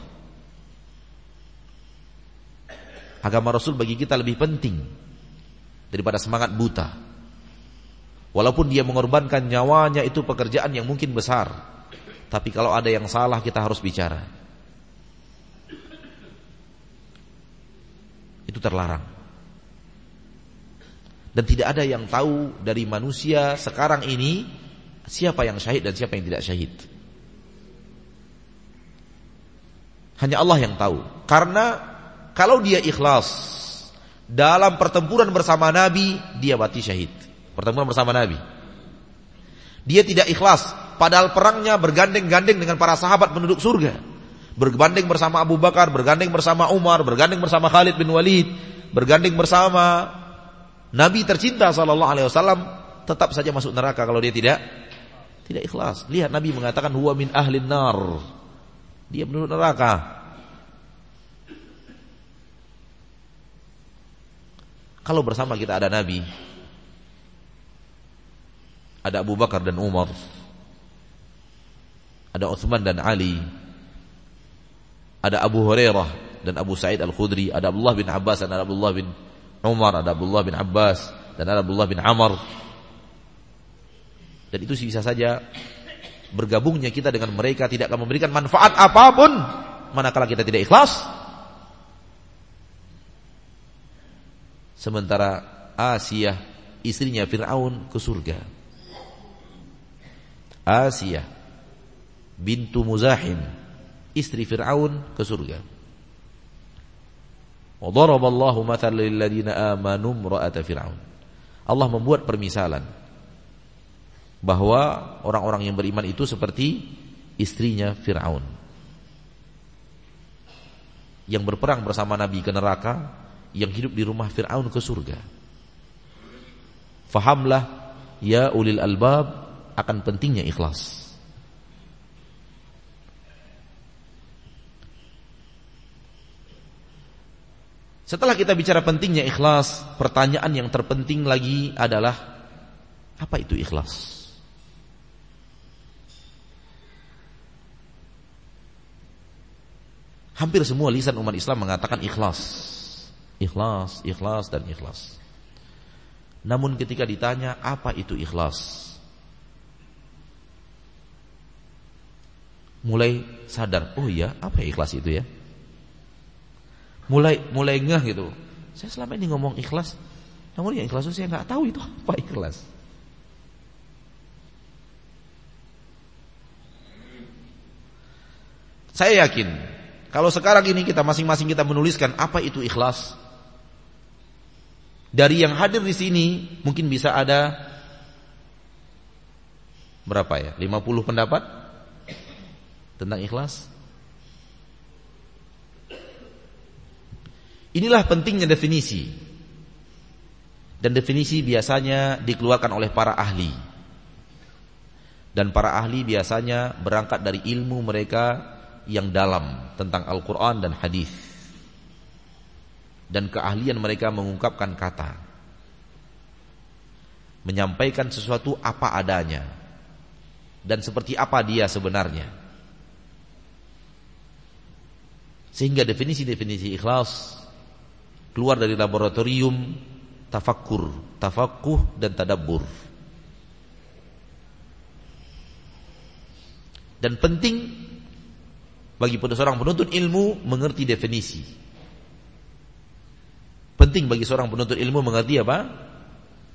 Agama Rasul bagi kita lebih penting daripada semangat buta. Walaupun dia mengorbankan nyawanya itu pekerjaan yang mungkin besar. Tapi kalau ada yang salah kita harus bicara. Itu terlarang. Dan tidak ada yang tahu dari manusia sekarang ini siapa yang syahid dan siapa yang tidak syahid. Hanya Allah yang tahu. Karena kalau dia ikhlas, dalam pertempuran bersama Nabi dia mati syahid. Pertempuran bersama Nabi. Dia tidak ikhlas padahal perangnya bergandeng-gandeng dengan para sahabat penduduk surga. Bergandeng bersama Abu Bakar, bergandeng bersama Umar, bergandeng bersama Khalid bin Walid, bergandeng bersama Nabi tercinta sallallahu alaihi wasallam tetap saja masuk neraka kalau dia tidak tidak ikhlas. Lihat Nabi mengatakan huwa min ahlin nar. Dia penduduk neraka. Kalau bersama kita ada Nabi, ada Abu Bakar dan Umar, ada Uthman dan Ali, ada Abu Hurairah dan Abu Sa'id Al-Khudri, ada Abdullah bin Abbas dan Abdullah bin Umar, ada Abdullah bin Abbas dan ada Abdullah bin Amr. Dan itu bisa saja bergabungnya kita dengan mereka tidak akan memberikan manfaat apa pun manakala kita tidak ikhlas Sementara Asia istrinya Fir'aun ke surga. Asia bintu Muzahim istri Fir'aun ke surga. Allah membuat permisalan bahwa orang-orang yang beriman itu seperti istrinya Fir'aun yang berperang bersama Nabi ke neraka yang hidup di rumah Fir'aun ke surga. Fahamlah ya ulil albab akan pentingnya ikhlas. Setelah kita bicara pentingnya ikhlas, pertanyaan yang terpenting lagi adalah apa itu ikhlas? Hampir semua lisan umat Islam mengatakan ikhlas. Ikhlas, ikhlas dan ikhlas. Namun ketika ditanya apa itu ikhlas? Mulai sadar, oh iya, apa ikhlas itu ya? Mulai mulai ngeh gitu. Saya selama ini ngomong ikhlas, namun yang ikhlas itu saya nggak tahu itu apa ikhlas. Saya yakin kalau sekarang ini kita masing-masing kita menuliskan apa itu ikhlas, dari yang hadir di sini mungkin bisa ada berapa ya? 50 pendapat tentang ikhlas. Inilah pentingnya definisi. Dan definisi biasanya dikeluarkan oleh para ahli. Dan para ahli biasanya berangkat dari ilmu mereka yang dalam tentang Al-Quran dan hadis dan keahlian mereka mengungkapkan kata. Menyampaikan sesuatu apa adanya. Dan seperti apa dia sebenarnya. Sehingga definisi-definisi ikhlas keluar dari laboratorium tafakkur, tafakkuh dan tadabbur. Dan penting bagi seorang penuntut ilmu mengerti definisi Penting bagi seorang penuntut ilmu mengerti apa?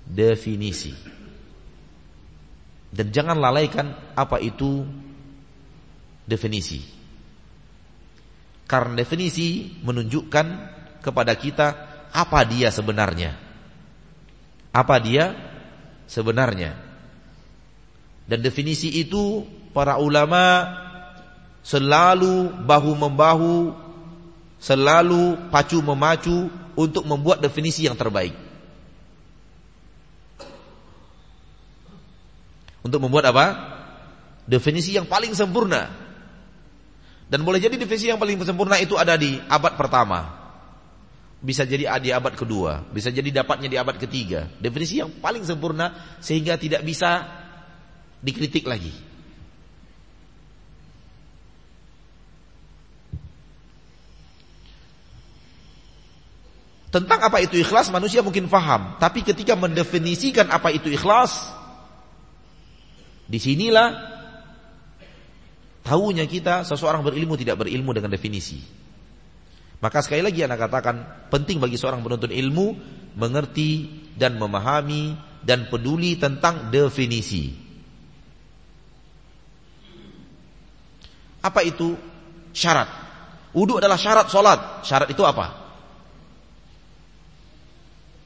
Definisi. Dan jangan lalaikan apa itu definisi. Karena definisi menunjukkan kepada kita apa dia sebenarnya. Apa dia sebenarnya. Dan definisi itu para ulama selalu bahu membahu, selalu pacu memacu untuk membuat definisi yang terbaik. Untuk membuat apa? Definisi yang paling sempurna. Dan boleh jadi definisi yang paling sempurna itu ada di abad pertama. Bisa jadi di abad kedua, bisa jadi dapatnya di abad ketiga. Definisi yang paling sempurna sehingga tidak bisa dikritik lagi. Tentang apa itu ikhlas manusia mungkin faham, tapi ketika mendefinisikan apa itu ikhlas, di sinilah tahunya kita seseorang berilmu tidak berilmu dengan definisi. Maka sekali lagi anak katakan penting bagi seorang penuntut ilmu mengerti dan memahami dan peduli tentang definisi. Apa itu syarat? Wudhu adalah syarat solat. Syarat itu apa?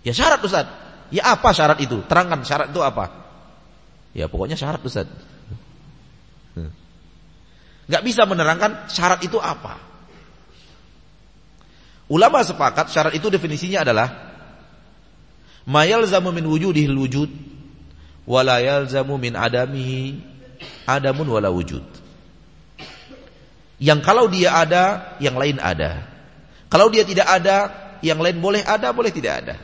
Ya syarat Ustaz. Ya apa syarat itu? Terangkan syarat itu apa? Ya pokoknya syarat Ustaz. Gak bisa menerangkan syarat itu apa. Ulama sepakat syarat itu definisinya adalah mayal zamu min wujudihil wujud wala yalzamu min adamihi adamun wala wujud. Yang kalau dia ada, yang lain ada. Kalau dia tidak ada, yang lain boleh ada, boleh tidak ada.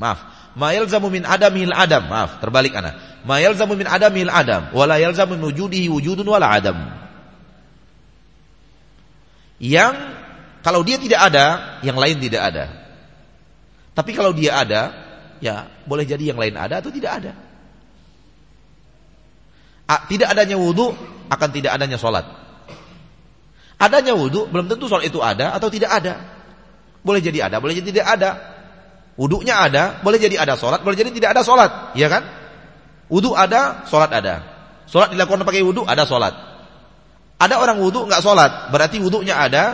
Maaf. Ma yalzamu min adamil adam. Maaf, terbalik ana. Ma yalzamu min adamil adam wala yalzamu min wujudihi wujudun wala adam. Yang kalau dia tidak ada, yang lain tidak ada. Tapi kalau dia ada, ya boleh jadi yang lain ada atau tidak ada. Tidak adanya wudhu akan tidak adanya sholat. Adanya wudhu belum tentu sholat itu ada atau tidak ada. Boleh jadi ada, boleh jadi tidak ada. Wudhunya ada, boleh jadi ada sholat, boleh jadi tidak ada sholat, ya kan? Wudhu ada, sholat ada. Sholat dilakukan pakai wudhu, ada sholat. Ada orang wudhu nggak sholat, berarti wudhunya ada.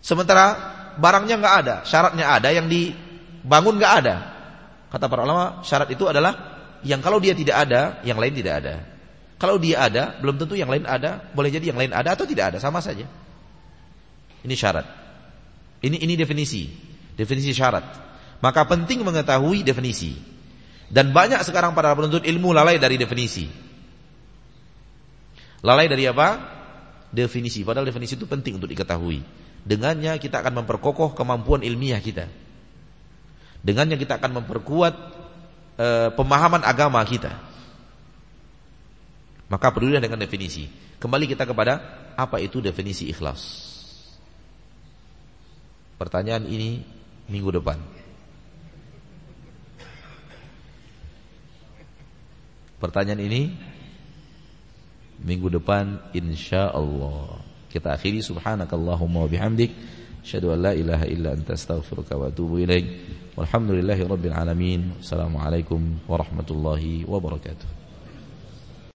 Sementara barangnya nggak ada, syaratnya ada, yang dibangun nggak ada. Kata para ulama, syarat itu adalah yang kalau dia tidak ada, yang lain tidak ada. Kalau dia ada, belum tentu yang lain ada, boleh jadi yang lain ada atau tidak ada, sama saja. Ini syarat. Ini ini definisi definisi syarat. Maka penting mengetahui definisi. Dan banyak sekarang para penuntut ilmu lalai dari definisi. Lalai dari apa? Definisi. Padahal definisi itu penting untuk diketahui. Dengannya kita akan memperkokoh kemampuan ilmiah kita. Dengannya kita akan memperkuat e, pemahaman agama kita. Maka pedulilah dengan definisi. Kembali kita kepada apa itu definisi ikhlas. Pertanyaan ini minggu depan. Pertanyaan ini minggu depan insya Allah. Kita akhiri subhanakallahumma wa bihamdik asyhadu an la ilaha illa anta astaghfiruka wa atubu. Walhamdulillahi rabbil alamin. Assalamualaikum warahmatullahi wabarakatuh.